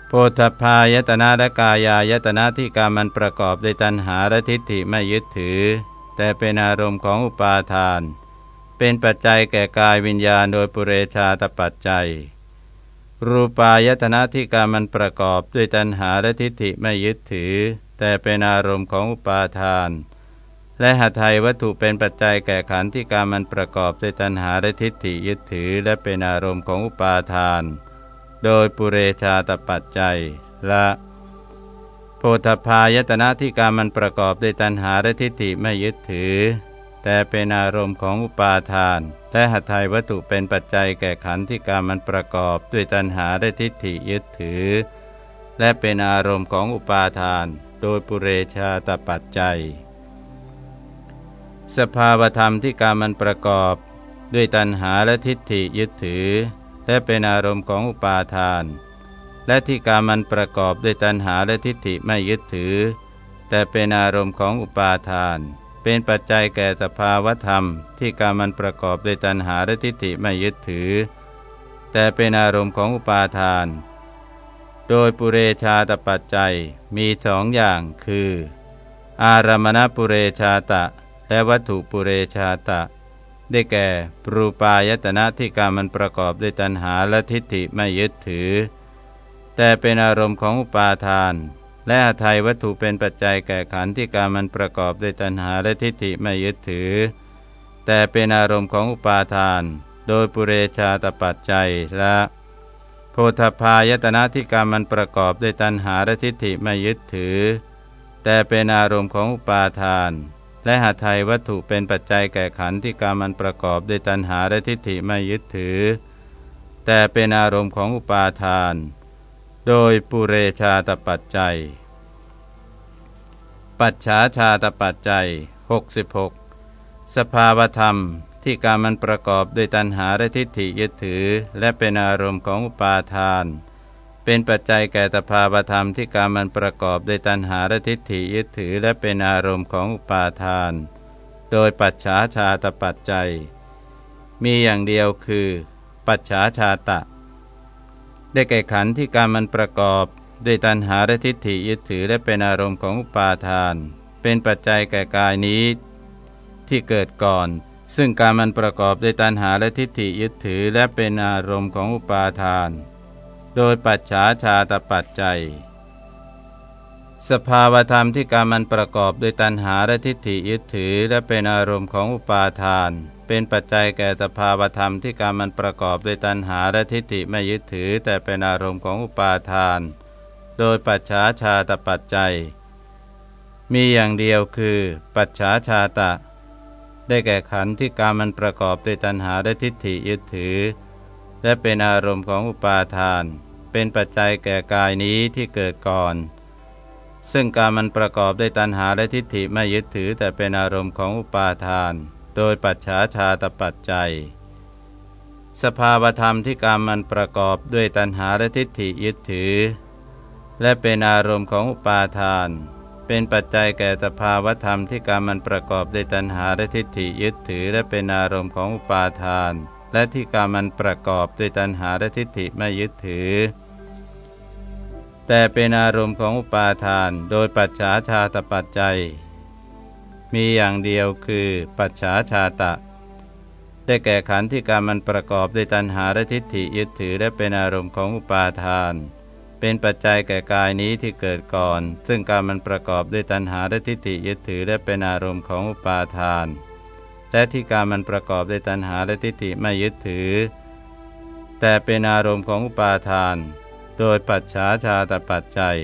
[SPEAKER 1] โพธพายตนะและกายายตนะที่การมันประกอบด้วยตัณหาและทิฏฐิไม่ยึดถือ แต่เป็นอารมณ์ของอุปาทาน เป็นปัจจัยแก่กายวิญญาณโดยปุเรชาตปัจจัย รูปายตนะที่การมันประกอบด้วยตัณหาและทิฏฐิไม่ยึดถือ แต่เป็นอารมณ์ของอุปาทาน และหาไทยวัตถุเป็นปัจจัยแก่ขันธ์ที่การมันประกอบด้วยตัณหาและทิฏฐิยึดถือ และเป็นอารมณ์ของอุปาทาน โดยปุเรชาตปัจจัยละโพธพายตนะที่การมันประกอบด้วยตัณหาและทิฏฐิไม่ยึดถือ แต่เป็นอารมณ์ของอุปาทาน และหัตถยวัตถุเป็นปัจจัยแก่ขันธ์ที่การมันประกอบด้วยตัณหาและทิฏฐิยึดถือ และเป็นอารมณ์ของอุปาทาน โดยปุเรชาตปัจจัย สภาวธรรมที่การมันประกอบ ด้วยตัณหาและทิฏฐิยึดถือ และเป็นอารมณ์ของอุปาทาน และที่การมันประกอบด้วยตัณหาและทิฏฐิไม่ยึดถือ แต่เป็นอารมณ์ของอุปาทาน เป็นปัจจัยแก่สภาวธรรม ที่การมันประกอบด้วยตัณหาและทิฏฐิไม่ยึดถือ แต่เป็นอารมณ์ของอุปาทาน โดยปุเรชาตปัจจัยมีสองอย่างคือ อารมณปุเรชาตะ และวัตถุปุเรชาตะ ได้แก่ปรูปายตนะที่การมันประกอบด้วยตัณหาและทิฏฐิไม่ยึดถือ แต่เป็นอารมณ์ของอุปาทาน และอาทัยวัตถุเป็นปัจจัยแก่ขันธ์ที่การมันประกอบด้วยตัณหาและทิฏฐิไม่ยึดถือ แต่เป็นอารมณ์ของอุปาทาน โดยปุเรชาตปัจจัยและโพธพายตนะที่การมันประกอบด้วยตัณหาและทิฏฐิไม่ยึดถือ แต่เป็นอารมณ์ของอุปาทาน และหาไทยวัตถุเป็นปัจจัยแก่ขันธ์ที่การมันประกอบด้วยตัณหาและทิฏฐิไม่ยึดถือ แต่เป็นอารมณ์ของอุปาทาน โดยปุเรชาตปัจจัย ปัจฉาชาตปัจจัย 66 สภาวธรรมที่การมันประกอบด้วยตัณหาและทิฏฐิยึดถือ และเป็นอารมณ์ของอุปาทาน เป็นปัจจัยแก่สภาวธรรมที่การมันประกอบด้วยตัณหาและทิฏฐิยึดถือ และเป็นอารมณ์ของอุปาทาน โดยปัจฉาชาตปัจจัย มีอย่างเดียวคือ ปัจฉาชาตะ ได้แก่ขันธ์ที่การมันประกอบ ด้วยตัณหาและทิฏฐิยึดถือและเป็นอารมณ์ของอุปาทาน เป็นปัจจัยแก่กายนี้ ที่เกิดก่อน ซึ่งการมันประกอบด้วยตัณหาและทิฏฐิยึดถือและเป็นอารมณ์ของอุปาทาน โดยปัจฉาชาตปัจจัย สภาวธรรมที่การมันประกอบด้วยตัณหาและทิฏฐิยึดถือและเป็นอารมณ์ของอุปาทาน เป็นปัจจัยแก่สภาวธรรมที่การมันประกอบด้วยตัณหาและทิฏฐิไม่ยึดถือ แต่เป็นอารมณ์ของอุปาทาน โดยปัจฉาชาตปัจจัย มีอย่างเดียวคือ ปัจฉาชาตะ ได้แก่ขันธ์ที่การมันประกอบด้วยตัณหาและทิฏฐิยึดถือ และเป็นอารมณ์ของอุปาทาน เป็นปัจจัยแก่กายนี้ที่เกิดก่อน ซึ่งการมันประกอบด้วยตัณหาและทิฏฐิไม่ยึดถือ แต่เป็นอารมณ์ของอุปาทาน โดยปัจฉาชาตปัจจัย สภาวธรรมที่การมมันประกอบด้วยตัณหาและทิฏฐิยึดถือ และเป็นอารมณ์ของอุปาทาน เป็นปัจจัยแก่สภาวธรรมที่การมมันประกอบด้วยตัณหาและทิฏฐิยึดถือ และเป็นอารมณ์ของอุปาทาน และที่การมันประกอบด้วยตัณหาและทิฏฐิไม่ยึดถือแต่เป็นอารมณ์ของอุปาทาน โดยปัจฉาชาตปัจจัย มีอย่างเดียวคือปัจฉาชาตะ ได้แก่ขันธ์ที่การมันประกอบด้วยตัณหาและทิฏฐิยึดถือและเป็นอารมณ์ของอุปาทาน เป็นปัจจัยแก่กายนี้ที่เกิดก่อน ซึ่งการมันประกอบด้วยตัณหาและทิฏฐิยึดถือและเป็นอารมณ์ของอุปาทาน และที่การมันประกอบด้วยตัณหาและทิฏฐิไม่ยึดถือ แต่เป็นอารมณ์ของอุปาทาน โดยปัจฉาชาตปัจจัย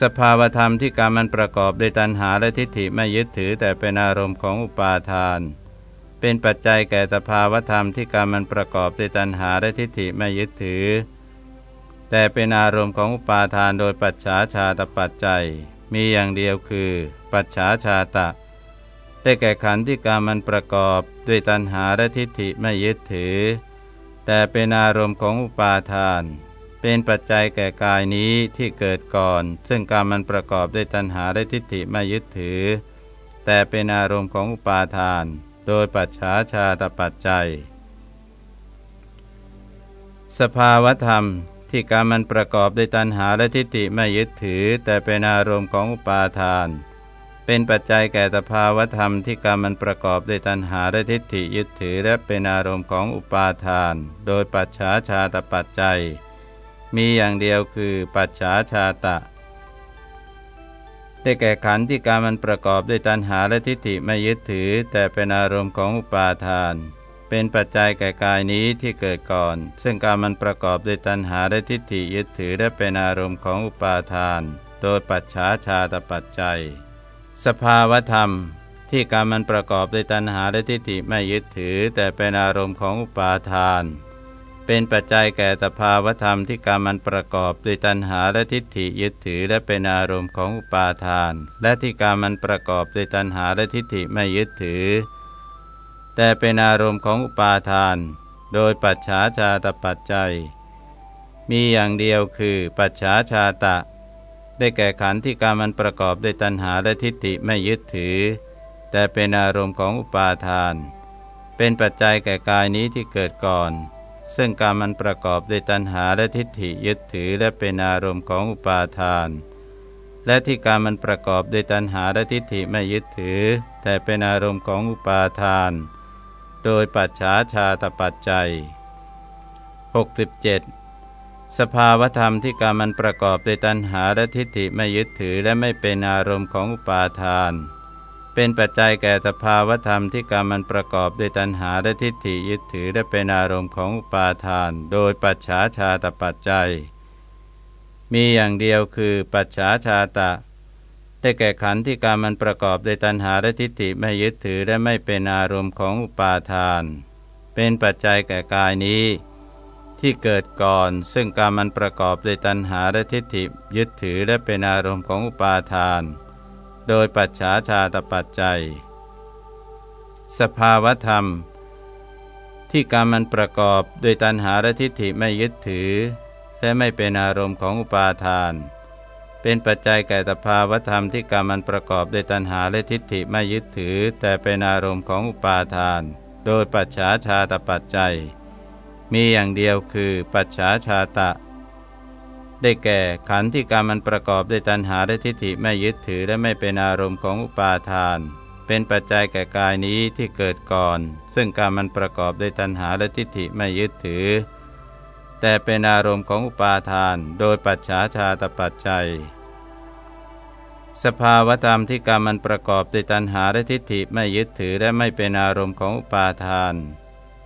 [SPEAKER 1] สภาวธรรมที่การมันประกอบด้วยตัณหาและทิฏฐิไม่ยึดถือแต่เป็นอารมณ์ของอุปาทาน เป็นปัจจัยแก่สภาวธรรมที่การมันประกอบด้วยตัณหาและทิฏฐิไม่ยึดถือ แต่เป็นอารมณ์ของอุปาทานโดยปัจฉาชาตปัจจัย มีอย่างเดียวคือ ปัจฉาชาตะ ได้แก่ขันธ์ที่การมันประกอบด้วยตัณหาและทิฏฐิไม่ยึดถือ แต่เป็นอารมณ์ของอุปาทาน เป็นปัจจัยแก่กายนี้ที่เกิดก่อน ซึ่งการมันประกอบด้วยตัณหาและทิฏฐิไม่ยึดถือ แต่เป็นอารมณ์ของอุปาทาน โดยปัจฉาชาตปัจจัย สภาวธรรมที่การมันประกอบด้วยตัณหาและทิฏฐิไม่ยึดถือ แต่เป็นอารมณ์ของอุปาทาน เป็นปัจจัยแก่สภาวธรรมที่กรรมันประกอบด้วยตัณหาและทิฏฐิยึดถือ และเป็นอารมณ์ของอุปาทาน โดยปัจฉาชาตปัจจัย มีอย่างเดียวคือปัจฉาชาตะ ได้แก่ขันธ์ที่การมันประกอบด้วยตัณหาและทิฏฐิไม่ยึดถือ แต่เป็นอารมณ์ของอุปาทาน เป็นปัจจัยแก่กายนี้ที่เกิดก่อน ซึ่งการมันประกอบด้วยตัณหาและทิฏฐิยึดถือและเป็นอารมณ์ของอุปาทาน โดยปัจฉาชาตปัจจัย สภาวธรรมที่การมันประกอบด้วยตัณหาและทิฏฐิไม่ยึดถือ แต่เป็นอารมณ์ของอุปาทาน เป็นปัจจัยแก่สภาวธรรมที่การมันประกอบด้วยตัณหาและทิฏฐิยึดถือและเป็นอารมณ์ของอุปาทาน และที่การมันประกอบด้วยตัณหาและทิฏฐิไม่ยึดถือ แต่เป็นอารมณ์ของอุปาทาน โดยปัจฉาชาตปัจจัย มีอย่างเดียวคือปัจฉาชาตะ ได้แก่ขันธ์ที่การมันประกอบด้วยตัณหาและทิฏฐิไม่ยึดถือ แต่เป็นอารมณ์ของอุปาทาน เป็นปัจจัยแก่กายนี้ที่เกิดก่อน ซึ่งการมันประกอบด้วยตัณหาและทิฏฐิยึดถือและเป็นอารมณ์ของอุปาทาน และที่การมันประกอบด้วยตัณหาและทิฏฐิไม่ยึดถือ แต่เป็นอารมณ์ของอุปาทาน โดยปัจฉาชาตปัจจัย 67 สภาวธรรมที่การมันประกอบด้วยตัณหาและทิฏฐิไม่ยึดถือและไม่เป็นอารมณ์ของอุปาทาน เป็นปัจจัยแก่สภาวธรรมที่การมมันประกอบด้วยตัณหาและทิฏฐิยึดถือและเป็นอารมณ์ของอุปาทาน โดยปัจฉาชาตปัจจัย มีอย่างเดียวคือปัจฉาชาตะ ได้แก่ขันธ์ที่การมมันประกอบด้วยตัณหาและทิฏฐิไม่ยึดถือและไม่เป็นอารมณ์ของอุปาทาน เป็นปัจจัยแก่กายนี้ ที่เกิดก่อน ซึ่งการมันประกอบด้วยตัณหาและทิฏฐิยึดถือและเป็นอารมณ์ของอุปาทาน โดยปัจฉาชาตปัจจัย สภาวธรรม ที่การมมันประกอบด้วยตัณหาและทิฏฐิไม่ยึดถือ และไม่เป็นอารมณ์ของอุปาทาน เป็นปัจจัยแก่สภาวธรรมที่การมันประกอบด้วยตัณหาและทิฏฐิไม่ยึดถือ แต่เป็นอารมณ์ของอุปาทาน โดยปัจฉาชาตปัจจัย มีอย่างเดียวคือปัจฉาชาตะ ได้แก่ขันธ์ที่การมันประกอบด้วยตัณหาและทิฏฐิไม่ยึดถือและไม่เป็นอารมณ์ของอุปาทาน เป็นปัจจัยแก่กายนี้ที่เกิดก่อน ซึ่งการมันประกอบด้วยตัณหาและทิฏฐิไม่ยึดถือ แต่เป็นอารมณ์ของอุปาทาน โดยปัจฉาชาตปัจจัย สภาวธรรมที่การมันประกอบด้วยตัณหาและทิฏฐิไม่ยึดถือและไม่เป็นอารมณ์ของอุปาทาน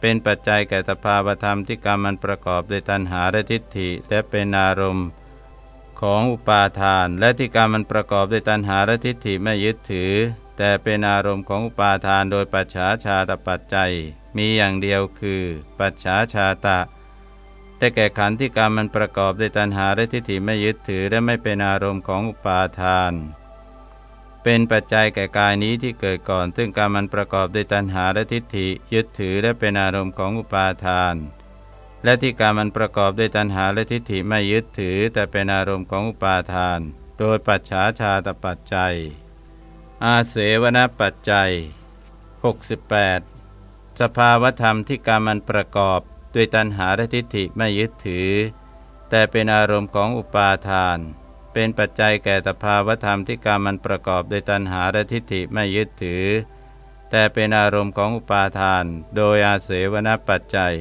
[SPEAKER 1] เป็นปัจจัยแก่สภาวธรรมที่กรรมมันประกอบด้วยตัณหาและทิฏฐิและเป็นอารมณ์ของอุปาทาน และที่กรรมมันประกอบด้วยตัณหาและทิฏฐิไม่ยึดถือ แต่เป็นอารมณ์ของอุปาทานโดยปัจฉาชาตปัจจัย มีอย่างเดียวคือ ปัจฉาชาตะแต่แก่ขันธ์ที่กรรมมันประกอบด้วยตัณหาและทิฏฐิไม่ยึดถือและไม่เป็นอารมณ์ของอุปาทาน เป็นปัจจัยแก่กายนี้ที่เกิดก่อน ซึ่งการมันประกอบด้วยตัณหาและทิฏฐิยึดถือและเป็นอารมณ์ของอุปาทาน และที่การมันประกอบด้วยตัณหาและทิฏฐิไม่ยึดถือ แต่เป็นอารมณ์ของอุปาทาน โดยปัจฉาชาตปัจจัย อาเสวนปัจจัย 68 สภาวธรรมที่การมันประกอบด้วยตัณหาและทิฏฐิไม่ยึดถือ แต่เป็นอารมณ์ของอุปาทาน เป็นปัจจัยแก่สภาวธรรมที่การมันประกอบด้วยตัณหาและทิฏฐิไม่ยึดถือ แต่เป็นอารมณ์ของอุปาทาน โดยอาเสวนปัจจัย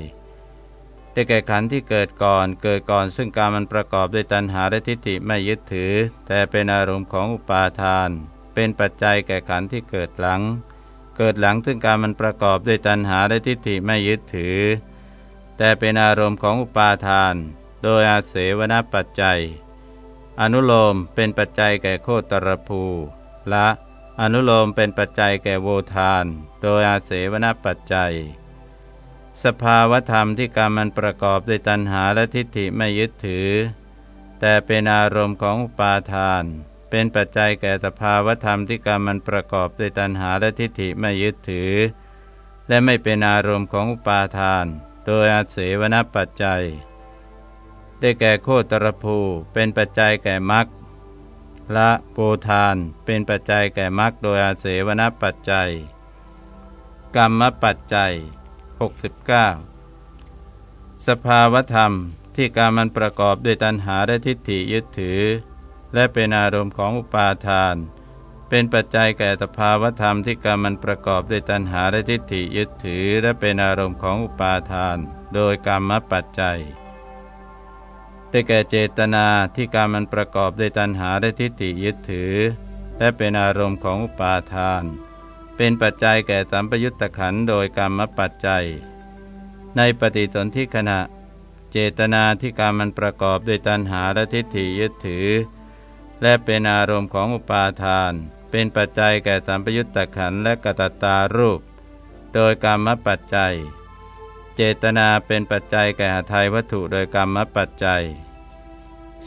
[SPEAKER 1] ได้แก่ขันธ์ที่เกิดก่อนเกิดก่อนซึ่งการมันประกอบด้วยตัณหาและทิฏฐิไม่ยึดถือ แต่เป็นอารมณ์ของอุปาทาน เป็นปัจจัยแก่ขันธ์ที่เกิดหลัง เกิดหลังซึ่งการมันประกอบด้วยตัณหาและทิฏฐิไม่ยึดถือ แต่เป็นอารมณ์ของอุปาทาน โดยอาเสวนปัจจัย อนุโลมเป็นปัจจัยแก่โคตรภูละอนุโลมเป็นปัจจัยแก่โวทาน โดยอาเสวนปัจจัย สภาวธรรมที่กรรมมันประกอบด้วยตัณหาและทิฏฐิไม่ยึดถือ แต่เป็นอารมณ์ของอุปาทาน เป็นปัจจัยแก่สภาวธรรมที่กรรมมันประกอบด้วยตัณหาและทิฏฐิไม่ยึดถือ และไม่เป็นอารมณ์ของอุปาทาน โดยอาศัยวณปัจจัย ได้แก่โคตรภูเป็นปัจจัยแก่มรรคละโปทานเป็นปัจจัยแก่มรรคโดยอาศัยวณปัจจัย กรรมปัจจัย 69 สภาวธรรมที่การมันประกอบด้วยตัณหาและทิฏฐิยึดถือ และเป็นอารมณ์ของอุปาทาน เป็นปัจจัยแก่สภาวธรรมที่การมันประกอบด้วยตัณหาและทิฏฐิยึดถือ และเป็นอารมณ์ของอุปาทาน โดยกรรมปัจจัย ได้แก่เจตนาที่การมันประกอบด้วยตัณหาและทิฏฐิยึดถือ และเป็นอารมณ์ของอุปาทาน เป็นปัจจัยแก่สัมปยุตตะขันโดยกรรมปัจจัย ในปฏิสนธิขณะ เจตนาที่การมันประกอบด้วยตัณหาและทิฏฐิยึดถือ และเป็นอารมณ์ของอุปาทาน เป็นปัจจัยแก่สัมปยุตตะขันและกตัตตารูป โดยกรรมปัจจัย เจตนาเป็นปัจจัยแก่หทัยวัตถุโดยกรรมปัจจัย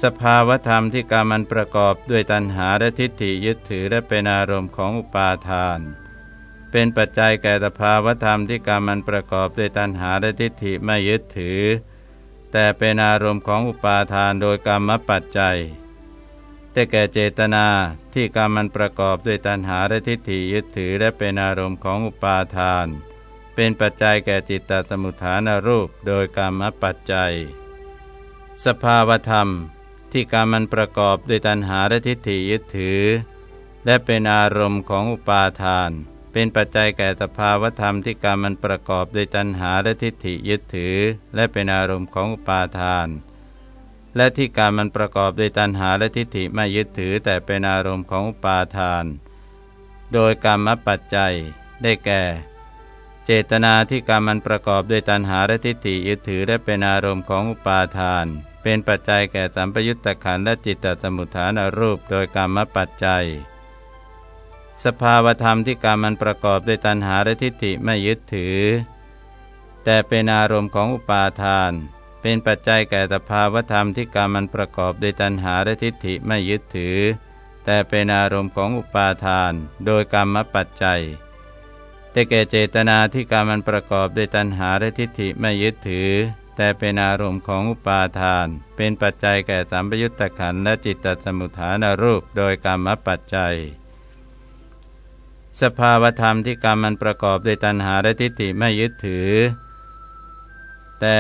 [SPEAKER 1] สภาวธรรมที่กรรมันประกอบด้วยตัณหาและทิฏฐิยึดถือและเป็นอารมณ์ของอุปาทาน เป็นปัจจัยแก่สภาวธรรมที่กรรมันประกอบด้วยตัณหาและทิฏฐิไม่ยึดถือ แต่เป็นอารมณ์ของอุปาทานโดยกรรมปัจจัยได้แก่เจตนาที่กรรมมันประกอบด้วยตัณหาและทิฏฐิยึดถือและเป็นอารมณ์ของอุปาทาน เป็นปัจจัยแก่จิตตสมุทฐานรูปโดยกรรมปัจจัย สภาวธรรมที่กรรมมันประกอบด้วยตัณหาและทิฏฐิยึดถือ และเป็นอารมณ์ของอุปาทาน เป็นปัจจัยแก่สภาวธรรมที่กรรมมันประกอบด้วยตัณหาและทิฏฐิยึดถือ และเป็นอารมณ์ของอุปาทาน และที่กรรมมันประกอบด้วยตัณหาและทิฏฐิไม่ยึดถือ แต่เป็นอารมณ์ของอุปาทาน โดยกรรมปัจจัยได้แก่ เจตนาที่กรรมมันประกอบด้วยตัณหาและทิฏฐิยึดถือและเป็นอารมณ์ของอุปาทาน เป็นปัจจัยแก่สัมปยุตตะขันและจิตตสมุทฐานรูปโดยกรรมปัจจัย สภาวธรรมที่กรรมมันประกอบด้วยตัณหาและทิฏฐิไม่ยึดถือ แต่เป็นอารมณ์ของอุปาทาน เป็นปัจจัยแก่สภาวธรรมที่กรรมมันประกอบด้วยตัณหาและทิฏฐิไม่ยึดถือ แต่เป็นอารมณ์ของอุปาทาน โดยกรรมปัจจัย ได้แก่เจตนาที่กรรมมันประกอบด้วยตัณหาและทิฏฐิไม่ยึดถือ แต่เป็นอารมณ์ของอุปาทาน เป็นปัจจัยแก่สัมปยุตตะขันและจิตตสมุทฐานรูปโดยกรรมปัจจัย สภาวธรรมที่กรรมมันประกอบด้วยตัณหาและทิฏฐิไม่ยึดถือ แต่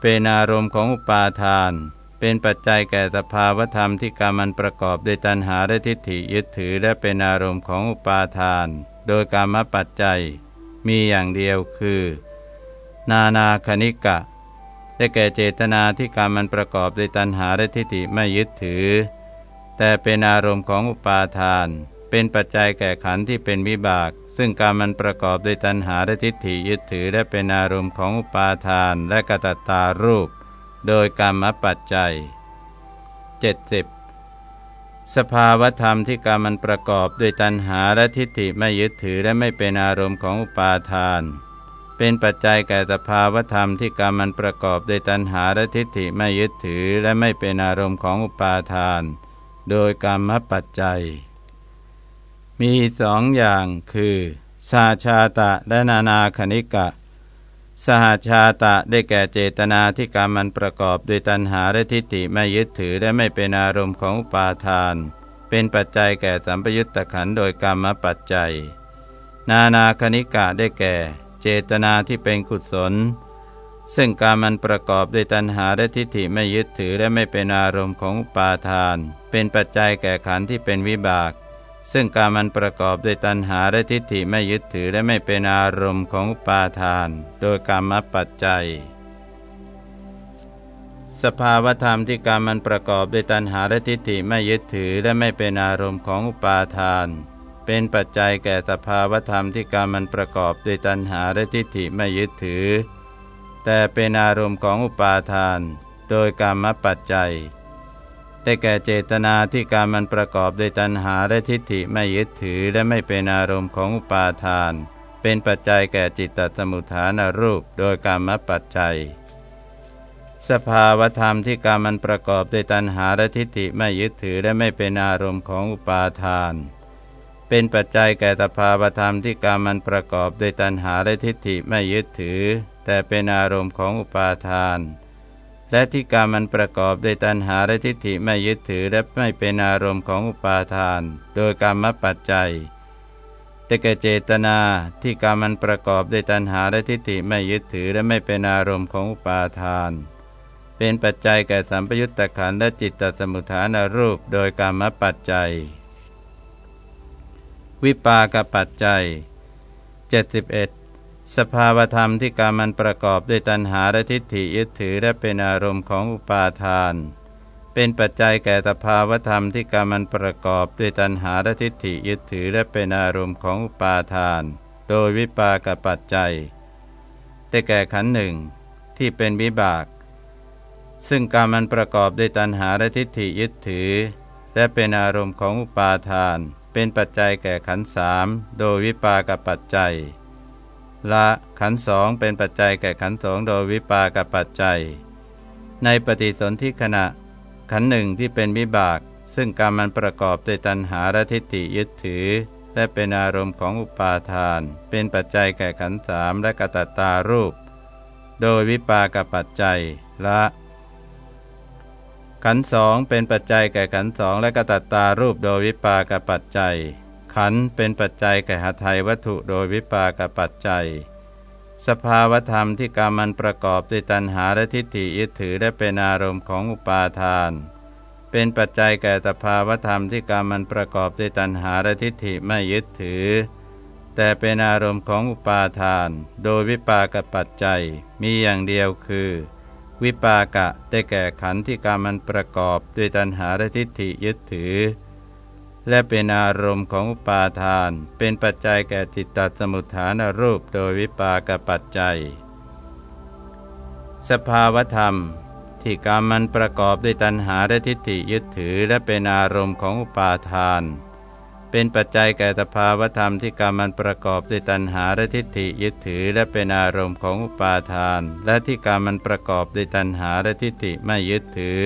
[SPEAKER 1] เป็นอารมณ์ของอุปาทาน เป็นปัจจัยแก่สภาวธรรมที่กรรมมันประกอบด้วยตัณหาและทิฏฐิยึดถือ และเป็นอารมณ์ของอุปาทาน โดยกรรมปัจจัย มีอย่างเดียวคือ นานาคณิกะ ได้แก่เจตนาที่กรรมมันประกอบด้วยตัณหาและทิฏฐิไม่ยึดถือ แต่เป็นอารมณ์ของอุปาทาน เป็นปัจจัยแก่ขันธ์ที่เป็นวิบาก ซึ่งการมันประกอบด้วยตัณหาและทิฏฐิยึดถือ และเป็นอารมณ์ของอุปาทานและกตัตตารูป โดยกรรมปัจจัย 70. สภาวธรรมที่การมันประกอบด้วยตัณหาและทิฏฐิไม่ยึดถือและไม่เป็นอารมณ์ของอุปาทาน เป็นปัจจัยแก่สภาวธรรมที่การมันประกอบด้วยตัณหาและทิฏฐิไม่ยึดถือและไม่เป็นอารมณ์ของอุปาทาน โดยกรรมปัจจัย มีสองอย่างคือ สาชาตะและนานาคณิกะ สหชาตะได้แก่เจตนาที่กรรมมันประกอบด้วยตัณหาและทิฏฐิไม่ยึดถือและไม่เป็นอารมณ์ของอุปาทาน เป็นปัจจัยแก่สัมปยุตตะขันโดยกรรมปัจจัย นานาคณิกะได้แก่ เจตนาที่เป็นกุศล ซึ่งการมันประกอบด้วยตัณหาและทิฏฐิไม่ยึดถือและไม่เป็นอารมณ์ของอุปาทาน เป็นปัจจัยแก่ขันที่เป็นวิบาก ซึ่งการมันประกอบด้วยตัณหาและทิฏฐิไม่ยึดถือและไม่เป็นอารมณ์ของอุปาทาน โดยกรรมปัจจัย สภาวธรรมที่การมันประกอบด้วยตัณหาและทิฏฐิไม่ยึดถือและไม่เป็นอารมณ์ของอุปาทาน เป็นปัจจัยแก่สภาวธรรมที่การมันประกอบด้วยตัณหาและทิฏฐิไม่ยึดถือ แต่เป็นอารมณ์ของอุปาทาน โดยกรรมปัจจัย ได้แก่เจตนาที่การมันประกอบด้วยตัณหาและทิฏฐิไม่ยึดถือและไม่เป็นอารมณ์ของอุปาทาน เป็นปัจจัยแก่จิตตสมุทฐานรูปโดยกรรมปัจจัย สภาวธรรมที่กรรมันประกอบด้วยตัณหาและทิฏฐิไม่ยึดถือและไม่เป็นอารมณ์ของอุปาทาน เป็นปัจจัยแก่สภาวธรรมที่กรรมันประกอบด้วยตัณหาและทิฏฐิไม่ยึดถือ แต่เป็นอารมณ์ของอุปาทาน และที่กรรมมันประกอบด้วยตัณหาและทิฏฐิไม่ยึดถือและไม่เป็นอารมณ์ของอุปาทาน โดยกรรมปัจจัยแต่แก่เจตนาที่กรรมันประกอบด้วยตัณหาและทิฏฐิไม่ยึดถือและไม่เป็นอารมณ์ของอุปาทาน เป็นปัจจัยแก่สัมปยุตตะขันและจิตตสมุทฐานรูปโดยกรรมปัจจัย วิปากปัจจัย 71 สภาวธรรมที่กรรมันประกอบด้วยตัณหาและทิฏฐิยึดถือและเป็นอารมณ์ของอุปาทาน เป็นปัจจัยแก่สภาวธรรมที่กรรมันประกอบด้วยตัณหาและทิฏฐิยึดถือและเป็นอารมณ์ของอุปาทาน โดยวิปากปัจจัยได้แก่ขันหนึ่งที่เป็นวิบาก ซึ่งกรรมมันประกอบด้วยตัณหาและทิฏฐิยึดถือ และเป็นอารมณ์ของอุปาทาน เป็นปัจจัยแก่ขันสามโดยวิปากปัจจัย ละขันสองเป็นปัจจัยแก่ขันสองโดยวิปากับปัจจัย ในปฏิสนธิขณะ ขันหนึ่งที่เป็นวิบาก ซึ่งกรรมมันประกอบด้วยตัณหาและทิฏฐิยึดถือ และเป็นอารมณ์ของอุปาทาน เป็นปัจจัยแก่ขันสามและกตัตตารูป โดยวิปากับปัจจัยละขันสองเป็นปัจจัยแก่ขันสองและกตัตตารูปโดยวิปากับปัจจัย ขันเป็นปัจจัยแก่หทัยวัตถุโดยวิปากปัจจัย สภาวธรรมที่กรรมันประกอบด้วยตัณหาและทิฏฐิยึดถือและเป็นอารมณ์ของอุปาทาน เป็นปัจจัยแก่สภาวธรรมที่กรรมันประกอบด้วยตัณหาและทิฏฐิไม่ยึดถือ แต่เป็นอารมณ์ของอุปาทาน โดยวิปากปัจจัยมีอย่างเดียวคือ วิปากะได้แก่ขันธ์ที่การมันประกอบด้วยตัณหาและทิฏฐิยึดถือ และเป็นอารมณ์ของอุปาทาน เป็นปัจจัยแก่จิตตสมุทฐานรูปโดยวิปากปัจจัย สภาวธรรม ที่กรรมมันประกอบด้วยตัณหาและทิฏฐิยึดถือและเป็นอารมณ์ของอุปาทาน เป็นปัจจัยแก่สภาวธรรมที่กรรมมันประกอบด้วยตัณหาและทิฏฐิยึดถือและเป็นอารมณ์ของอุปาทาน และที่กรรมันประกอบด้วยตัณหาและทิฏฐิไม่ยึดถือ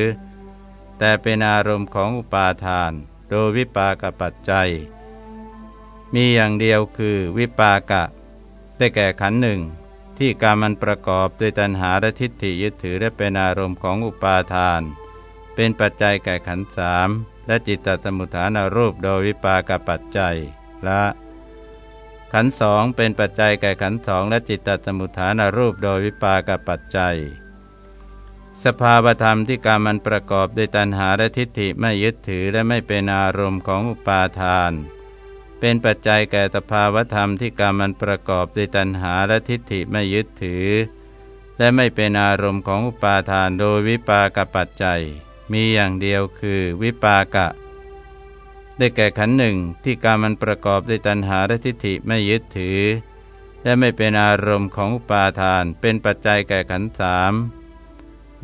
[SPEAKER 1] แต่เป็นอารมณ์ของอุปาทาน โดยวิปากปัจจัย มีอย่างเดียวคือวิปากะ ได้แก่ขันหนึ่ง ที่กรรมันประกอบด้วยตัณหาและทิฏฐิยึดถือและเป็นอารมณ์ของอุปาทาน เป็นปัจจัยแก่ขันสามและจิตตสมุทฐานรูปโดยวิปากปัจจัยละขันสองเป็นปัจจัยแก่ขันสองและจิตตสมุทฐานรูปโดยวิปากปัจจัย สภาวธรรมที่การมันประกอบด้วยตัณหาและทิฏฐิไม่ยึดถือและไม่เป็นอารมณ์ของอุปาทาน เป็นปัจจัยแก่สภาวธรรมที่การมันประกอบด้วยตัณหาและทิฏฐิไม่ยึดถือ และไม่เป็นอารมณ์ของอุปาทานโดยวิปากปัจจัย มีอย่างเดียวคือวิปากะ ได้แก่ขันหนึ่งที่การมันประกอบด้วยตัณหาและทิฏฐิไม่ยึดถือ และไม่เป็นอารมณ์ของอุปาทาน เป็นปัจจัยแก่ขันสาม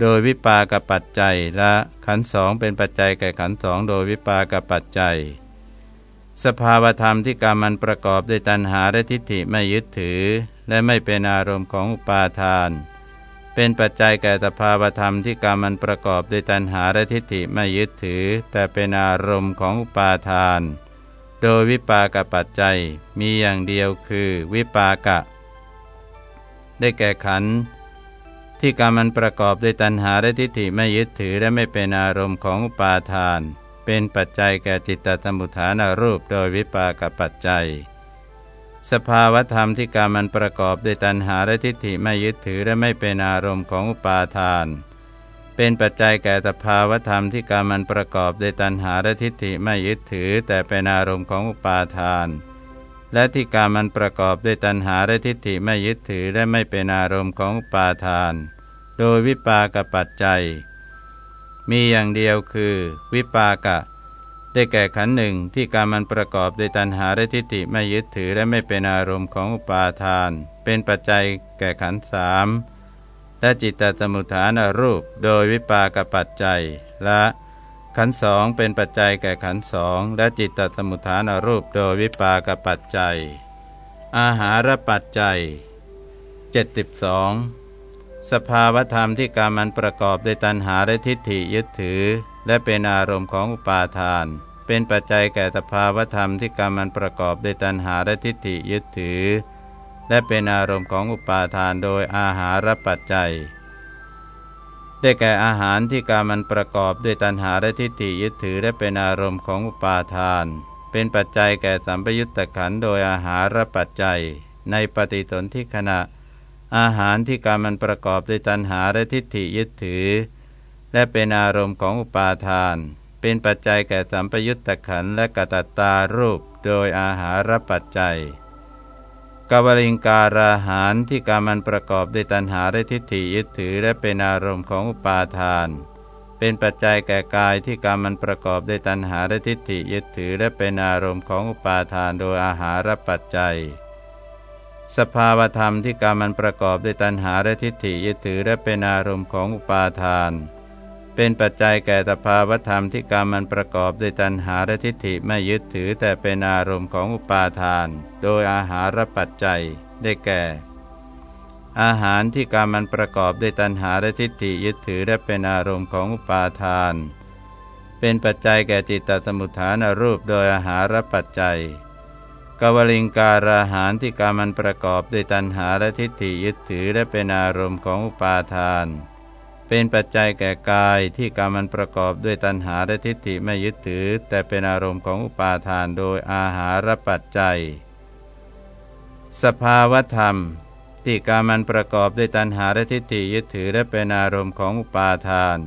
[SPEAKER 1] โดยวิปากปัจจัยและขันสองเป็นปัจจัยแก่ขันสองโดยวิปากปัจจัย สภาวธรรมที่การมันประกอบด้วยตัณหาและทิฏฐิไม่ยึดถือ และไม่เป็นอารมณ์ของอุปาทาน เป็นปัจจัยแก่สภาวธรรมที่กรรมมันประกอบด้วยตัณหาและทิฏฐิไม่ยึดถือ แต่เป็นอารมณ์ของอุปาทาน โดยวิปากปัจจัยมีอย่างเดียวคือวิปากะ ได้แก่ขันธ์ ที่กรรมมันประกอบด้วยตัณหาและทิฏฐิไม่ยึดถือและไม่เป็นอารมณ์ของอุปาทาน เป็นปัจจัยแก่จิตตสมุทฐานรูปโดยวิปากปัจจัย สภาวธรรมที่การมันประกอบด้วยตัณหาและทิฏฐิไม่ยึดถือและไม่เป็นอารมณ์ของอุปาทาน เป็นปัจจัยแก่สภาวธรรมที่การมันประกอบด้วยตัณหาและทิฏฐิไม่ยึดถือแต่เป็นอารมณ์ของอุปาทาน และที่การมันประกอบด้วยตัณหาและทิฏฐิไม่ยึดถือและไม่เป็นอารมณ์ของปาทาน โดยวิปากปัจจัย มีอย่างเดียวคือ วิปากะ ได้แก่ขันหนึ่งที่การมันประกอบด้วยตัณหาและทิฏฐิไม่ยึดถือและไม่เป็นอารมณ์ของอุปาทาน เป็นปัจจัยแก่ขันสามและจิตตสมุทฐานรูป โดยวิปากปัจจัยและ ขันสองเป็นปัจจัยแก่ขันสองและจิตตสมุทฐานรูปโดยวิปากปัจจัย อาหารปัจจัย 72 สภาวธรรมที่การมันประกอบด้วยตัณหาและทิฏฐิยึดถือ และเป็นอารมณ์ของอุปาทาน เป็นปัจจัยแก่สภาวธรรมที่การมันประกอบด้วยตัณหาและทิฏฐิยึดถือ และเป็นอารมณ์ของอุปาทานโดยอาหารปัจจัย ได้แก่อาหารที่การมันประกอบด้วยตัณหาและทิฏฐิยึดถือและเป็นอารมณ์ของอุปาทาน เป็นปัจจัยแก่สัมปยุตตะขันโดยอาหารปัจจัย ในปฏิสนธิขณะ อาหารที่การมันประกอบด้วยตัณหาและทิฏฐิยึดถือ และเป็นอารมณ์ของอุปาทาน เป็นปัจจัยแก่สัมปยุตตะขันและกตัตตารูป โดยอาหารปัจจัย กวลิงการาหารที่การมันประกอบด้วยตัณหาและทิฏฐิยึดถือและเป็นอารมณ์ของอุปาทาน เป็นปัจจัยแก่กายที่การมันประกอบด้วยตัณหาและทิฏฐิยึดถือและเป็นอารมณ์ของอุปาทานโดยอาหารปัจจัย สภาวธรรมที่กรรมันประกอบด้วยตัณหาและทิฏฐิยึดถือและเป็นอารมณ์ของอุปาทาน เป็นปัจจัยแก่สภาวธรรมที่กรรมมันประกอบด้วยตัณหาและทิฏฐิไม่ยึดถือแต่เป็นอารมณ์ของอุปาทาน โดยอาหารปัจจัยได้แก่ อาหารที่กรรมมันประกอบด้วยตัณหาและทิฏฐิยึดถือและเป็นอารมณ์ของอุปาทาน เป็นปัจจัยแก่จิตตสมุทฐานรูปโดยอาหารปัจจัยกวลิงการอาหารที่การมันประกอบด้วยตัณหาและทิฏฐิยึดถือและเป็นอารมณ์ของอุปาทาน เป็นปัจจัยแก่กายที่การมันประกอบด้วยตัณหาและทิฏฐิไม่ยึดถือ แต่เป็นอารมณ์ของอุปาทานโดยอาหารปัจจัย สภาวธรรม ที่การมันประกอบด้วยตัณหาและทิฏฐิยึดถือ และเป็นอารมณ์ของอุปาทาน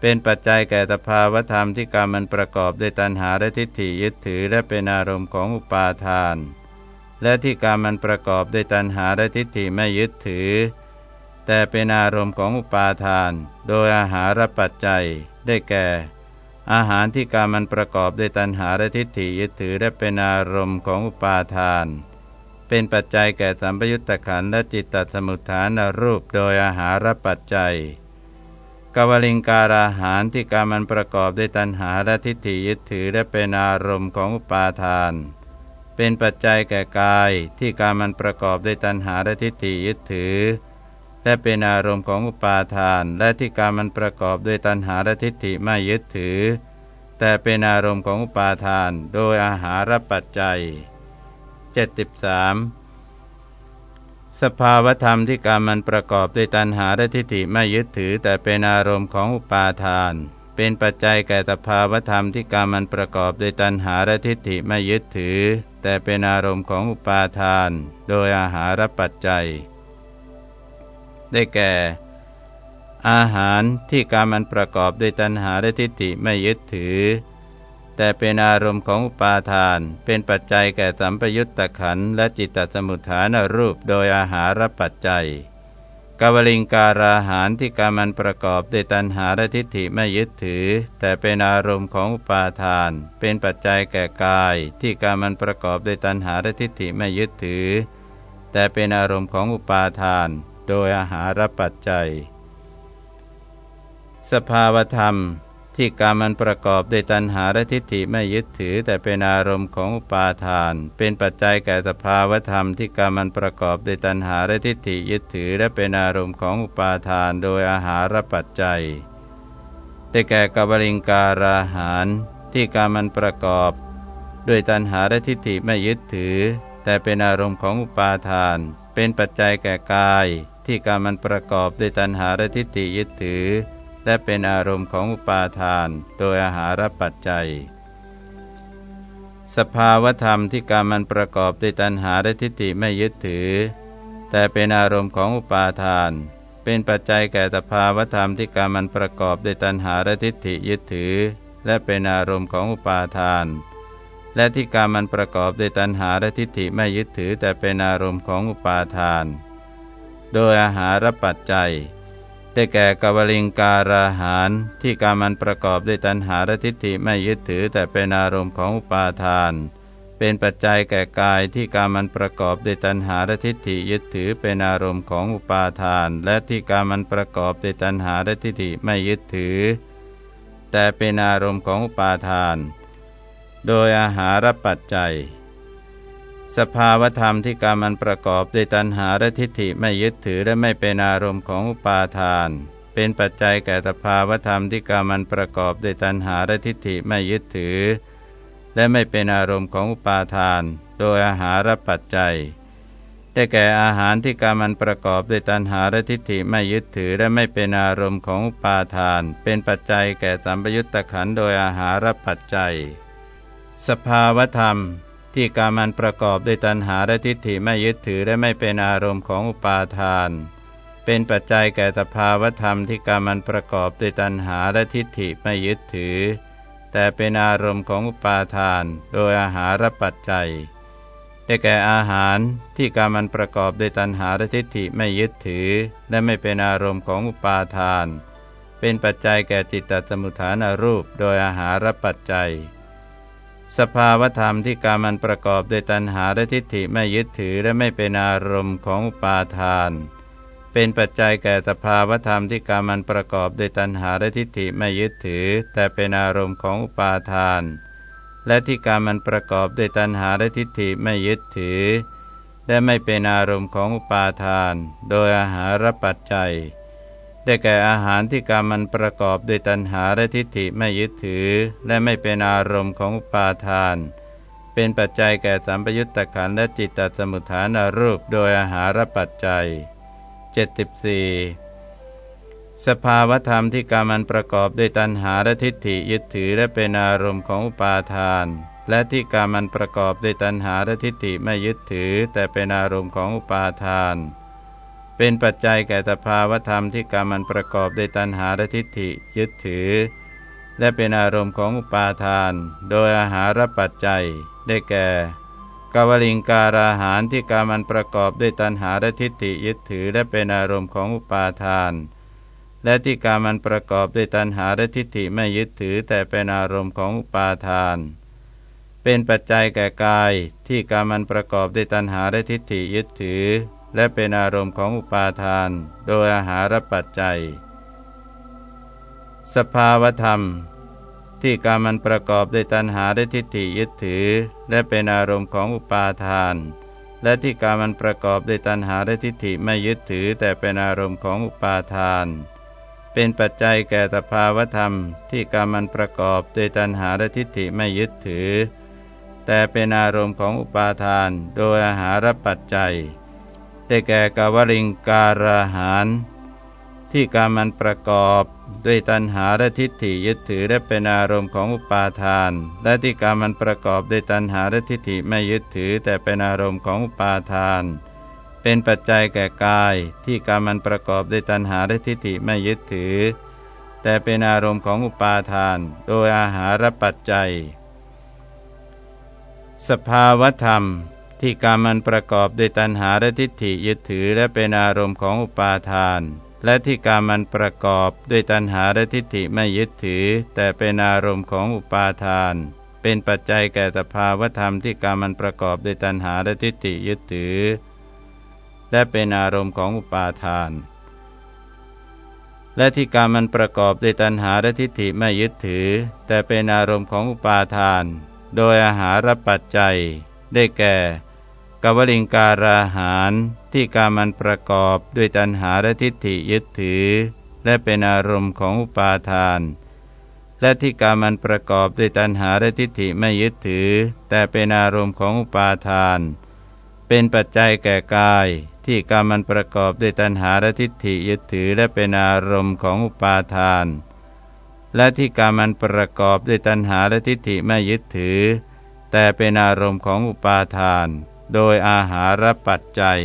[SPEAKER 1] เป็นปัจจัยแก่สภาวธรรมที่กรรมมันประกอบด้วยตัณหาและทิฏฐิยึดถือ และเป็นอารมณ์ของอุปาทาน และที่กรรมมันประกอบด้วยตัณหาและทิฏฐิไม่ยึดถือ แต่เป็นอารมณ์ของอุปาทาน โดยอาหารปัจจัย ได้แก่ อาหารที่กรรมมันประกอบด้วยตัณหาและทิฏฐิยึดถือและเป็นอารมณ์ของอุปาทาน เป็นปัจจัยแก่สัมปยุตตะขันและจิตตสมุทฐานรูปโดยอาหารปัจจัยกวลิงการาหารที่การมันประกอบด้วยตัณหาและทิฏฐิยึดถือและเป็นอารมณ์ของอุปาทาน เป็นปัจจัยแก่กายที่การมันประกอบด้วยตัณหาและทิฏฐิยึดถือ และเป็นอารมณ์ของอุปาทาน และที่การมันประกอบด้วยตัณหาและทิฏฐิไม่ยึดถือ แต่เป็นอารมณ์ของอุปาทาน โดยอาหารปัจจัย 73สภาวธรรมที่การมันประกอบด้วยตัณหาและทิฏฐิไม่ยึดถือ แต่เป็นอารมณ์ของอุปาทาน เป็นปัจจัยแก่สภาวธรรมที่การมันประกอบด้วยตัณหาและทิฏฐิไม่ยึดถือ แต่เป็นอารมณ์ของอุปาทาน โดยอาหารปัจจัย ได้แก่ อาหารที่การมันประกอบด้วยตัณหาและทิฏฐิไม่ยึดถือ แต่เป็นอารมณ์ของอุปาทาน เป็นปัจจัยแก่สัมปยุตตะขันและจิตตสมุทฐานรูปโดยอาหารปัจจัยกวลิงการาหารที่การมันประกอบด้วยตัณหาและทิฏฐิไม่ยึดถือ แต่เป็นอารมณ์ของอุปาทาน เป็นปัจจัยแก่กาย ที่การมันประกอบด้วยตัณหาและทิฏฐิไม่ยึดถือ แต่เป็นอารมณ์ของอุปาทาน โดยอาหารปัจจัย สภาวธรรมที่กรรมมันประกอบด้วยตัณหาและทิฏฐิไม่ยึดถือ แต่เป็นอารมณ์ของอุปาทาน เป็นปัจจัยแก่สภาวธรรมที่กรรมมันประกอบด้วยตัณหาและทิฏฐิยึดถือ และเป็นอารมณ์ของอุปาทานโดยอาหารปัจจัย ได้แก่กบริงการาหารที่กรรมมันประกอบด้วยตัณหาและทิฏฐิไม่ยึดถือ แต่เป็นอารมณ์ของอุปาทาน เป็นปัจจัยแก่กาย ที่กรรมมันประกอบด้วยตัณหาและทิฏฐิยึดถือ และเป็นอารมณ์ของอุปาทาน โดยอาหารปัจจัย สภาวธรรมที่การมันประกอบด้วยตัณหาและทิฏฐิไม่ยึดถือ แต่เป็นอารมณ์ของอุปาทาน เป็นปัจจัยแก่สภาวธรรมที่การมันประกอบด้วยตัณหาและทิฏฐิยึดถือ และเป็นอารมณ์ของอุปาทานและที่การมันประกอบด้วยตัณหาและทิฏฐิไม่ยึดถือแต่เป็นอารมณ์ของอุปาทาน โดยอาหารปัจจัย ได้แก่กวลิงการาหารที่การมันประกอบด้วยตัณหาและทิฏฐิไม่ยึดถือแต่เป็นอารมณ์ของอุปาทาน เป็นปัจจัยแก่กายที่การมันประกอบด้วยตัณหาและทิฏฐิยึดถือเป็นอารมณ์ของอุปาทาน และที่การมันประกอบด้วยตัณหาและทิฏฐิไม่ยึดถือ แต่เป็นอารมณ์ของอุปาทาน โดยอาหารปัจจัย สภาวธรรมที่การมันประกอบด้วยตัณหาและทิฏฐิไม่ยึดถือและไม่เป็นอารมณ์ของอุปาทาน เป็นปัจจัยแก่สภาวธรรมที่การมันประกอบด้วยตัณหาและทิฏฐิไม่ยึดถือ และไม่เป็นอารมณ์ของอุปาทาน โดยอาหารปัจจัยได้แก่อาหารที่การมันประกอบด้วยตัณหาและทิฏฐิไม่ยึดถือและไม่เป็นอารมณ์ของอุปาทาน เป็นปัจจัยแก่สัมปยุตตะขันโดยอาหารปัจจัย สภาวธรรม ที่การมันประกอบด้วยตัณหาและทิฏฐิไม่ยึดถือและไม่เป็นอารมณ์ของอุปาทาน เป็นปัจจัยแก่สภาวธรรมที่การมันประกอบด้วยตัณหาและทิฏฐิไม่ยึดถือ แต่เป็นอารมณ์ของอุปาทาน โดยอาหารปัจจัย ได้แก่อาหารที่การมันประกอบด้วยตัณหาและทิฏฐิไม่ยึดถือ และไม่เป็นอารมณ์ของอุปาทาน เป็นปัจจัยแก่จิตตสมุทฐานรูป โดยอาหารปัจจัย สภาวธรรมที่การมันประกอบด้วยตัณหาและทิฏฐิไม่ยึดถือและไม่เป็นอารมณ์ของอุปาทาน เป็นปัจจัยแก่สภาวธรรมที่การมันประกอบด้วยตัณหาและทิฏฐิไม่ยึดถือ แต่เป็นอารมณ์ของอุปาทาน และที่การมันประกอบด้วยตัณหาและทิฏฐิไม่ยึดถือ และไม่เป็นอารมณ์ของอุปาทาน โดยอาหารปัจจัย ได้แก่อาหารที่การมันประกอบด้วยตัณหาและทิฏฐิไม่ยึดถือ และไม่เป็นอารมณ์ของอุปาทาน เป็นปัจจัยแก่สัมปยุตตะขันและจิตตสมุทฐานรูปโดยอาหารปัจจัย 74 สภาวธรรมที่การมันประกอบด้วยตัณหาและทิฏฐิยึดถือและเป็นอารมณ์ของอุปาทาน และที่การมันประกอบด้วยตัณหาและทิฏฐิไม่ยึดถือ แต่เป็นอารมณ์ของอุปาทาน เป็นปัจจัยแก่สภาวธรรมที่การมันประกอบด้วยตัณหาและทิฏฐิยึดถือ และเป็นอารมณ์ของอุปาทาน โดยอาหารปัจจัย ได้แก่กาวลิงการาหารที่การมันประกอบด้วยตัณหาและทิฏฐิยึดถือ และเป็นอารมณ์ของอุปาทาน และที่การมันประกอบด้วยตัณหาและทิฏฐิไม่ยึดถือ แต่เป็นอารมณ์ของอุปาทาน เป็นปัจจัยแก่กายที่การมันประกอบด้วยตัณหาและทิฏฐิยึดถือ และเป็นอารมณ์ของอุปาทาน โดยอาหารปัจจัย สภาวธรรม ที่การมันประกอบด้วยตัณหาและทิฏฐิยึดถือ และเป็นอารมณ์ของอุปาทาน และที่การมันประกอบด้วยตัณหาและทิฏฐิไม่ยึดถือ แต่เป็นอารมณ์ของอุปาทาน เป็นปัจจัยแก่สภาวธรรม ที่กรรมันประกอบด้วยตัณหาและทิฏฐิไม่ยึดถือ แต่เป็นอารมณ์ของอุปาทาน โดยอาหารปัจจัย ได้แก่กาวริงการาหาร ที่กรรมันประกอบด้วยตัณหาและทิฏฐิยึดถือและเป็นอารมณ์ของอุปาทาน และที่กรรมันประกอบด้วยตัณหาและทิฏฐิไม่ยึดถือแต่เป็นอารมณ์ของอุปาทาน เป็นปัจจัยแก่กาย ที่การมันประกอบด้วยตัณหาและทิฏฐิไม่ยึดถือ แต่เป็นอารมณ์ของอุปาทาน โดยอาหารปัจจัย สภาวธรรม ที่การมันประกอบด้วยตัณหาและทิฏฐิยึดถือและเป็นอารมณ์ของอุปาทาน และที่การมันประกอบด้วยตัณหาและทิฏฐิไม่ยึดถือ แต่เป็นอารมณ์ของอุปาทาน เป็นปัจจัยแก่สภาวธรรมที่การมันประกอบด้วยตัณหาและทิฏฐิยึดถือ และเป็นอารมณ์ของอุปาทานและที่การมันประกอบด้วยตัณหาและทิฏฐิไม่ยึดถือ แต่เป็นอารมณ์ของอุปาทาน โดยอาหารปัจจัย ได้แก่ กวลิงการาหารที่การมันประกอบด้วยตัณหาและทิฏฐิยึดถือ และเป็นอารมณ์ของอุปาทาน และที่การมันประกอบด้วยตัณหาและทิฏฐิไม่ยึดถือ แต่เป็นอารมณ์ของอุปาทาน เป็นปัจจัยแก่กาย ที่กรรมันประกอบด้วยตัณหาและทิฏฐิยึดถือ และเป็นอารมณ์ของอุปาทาน และที่กรรมันประกอบด้วยตัณหาและทิฏฐิไม่ยึดถือ แต่เป็นอารมณ์ของอุปาทาน โดยอาหารปัจจัย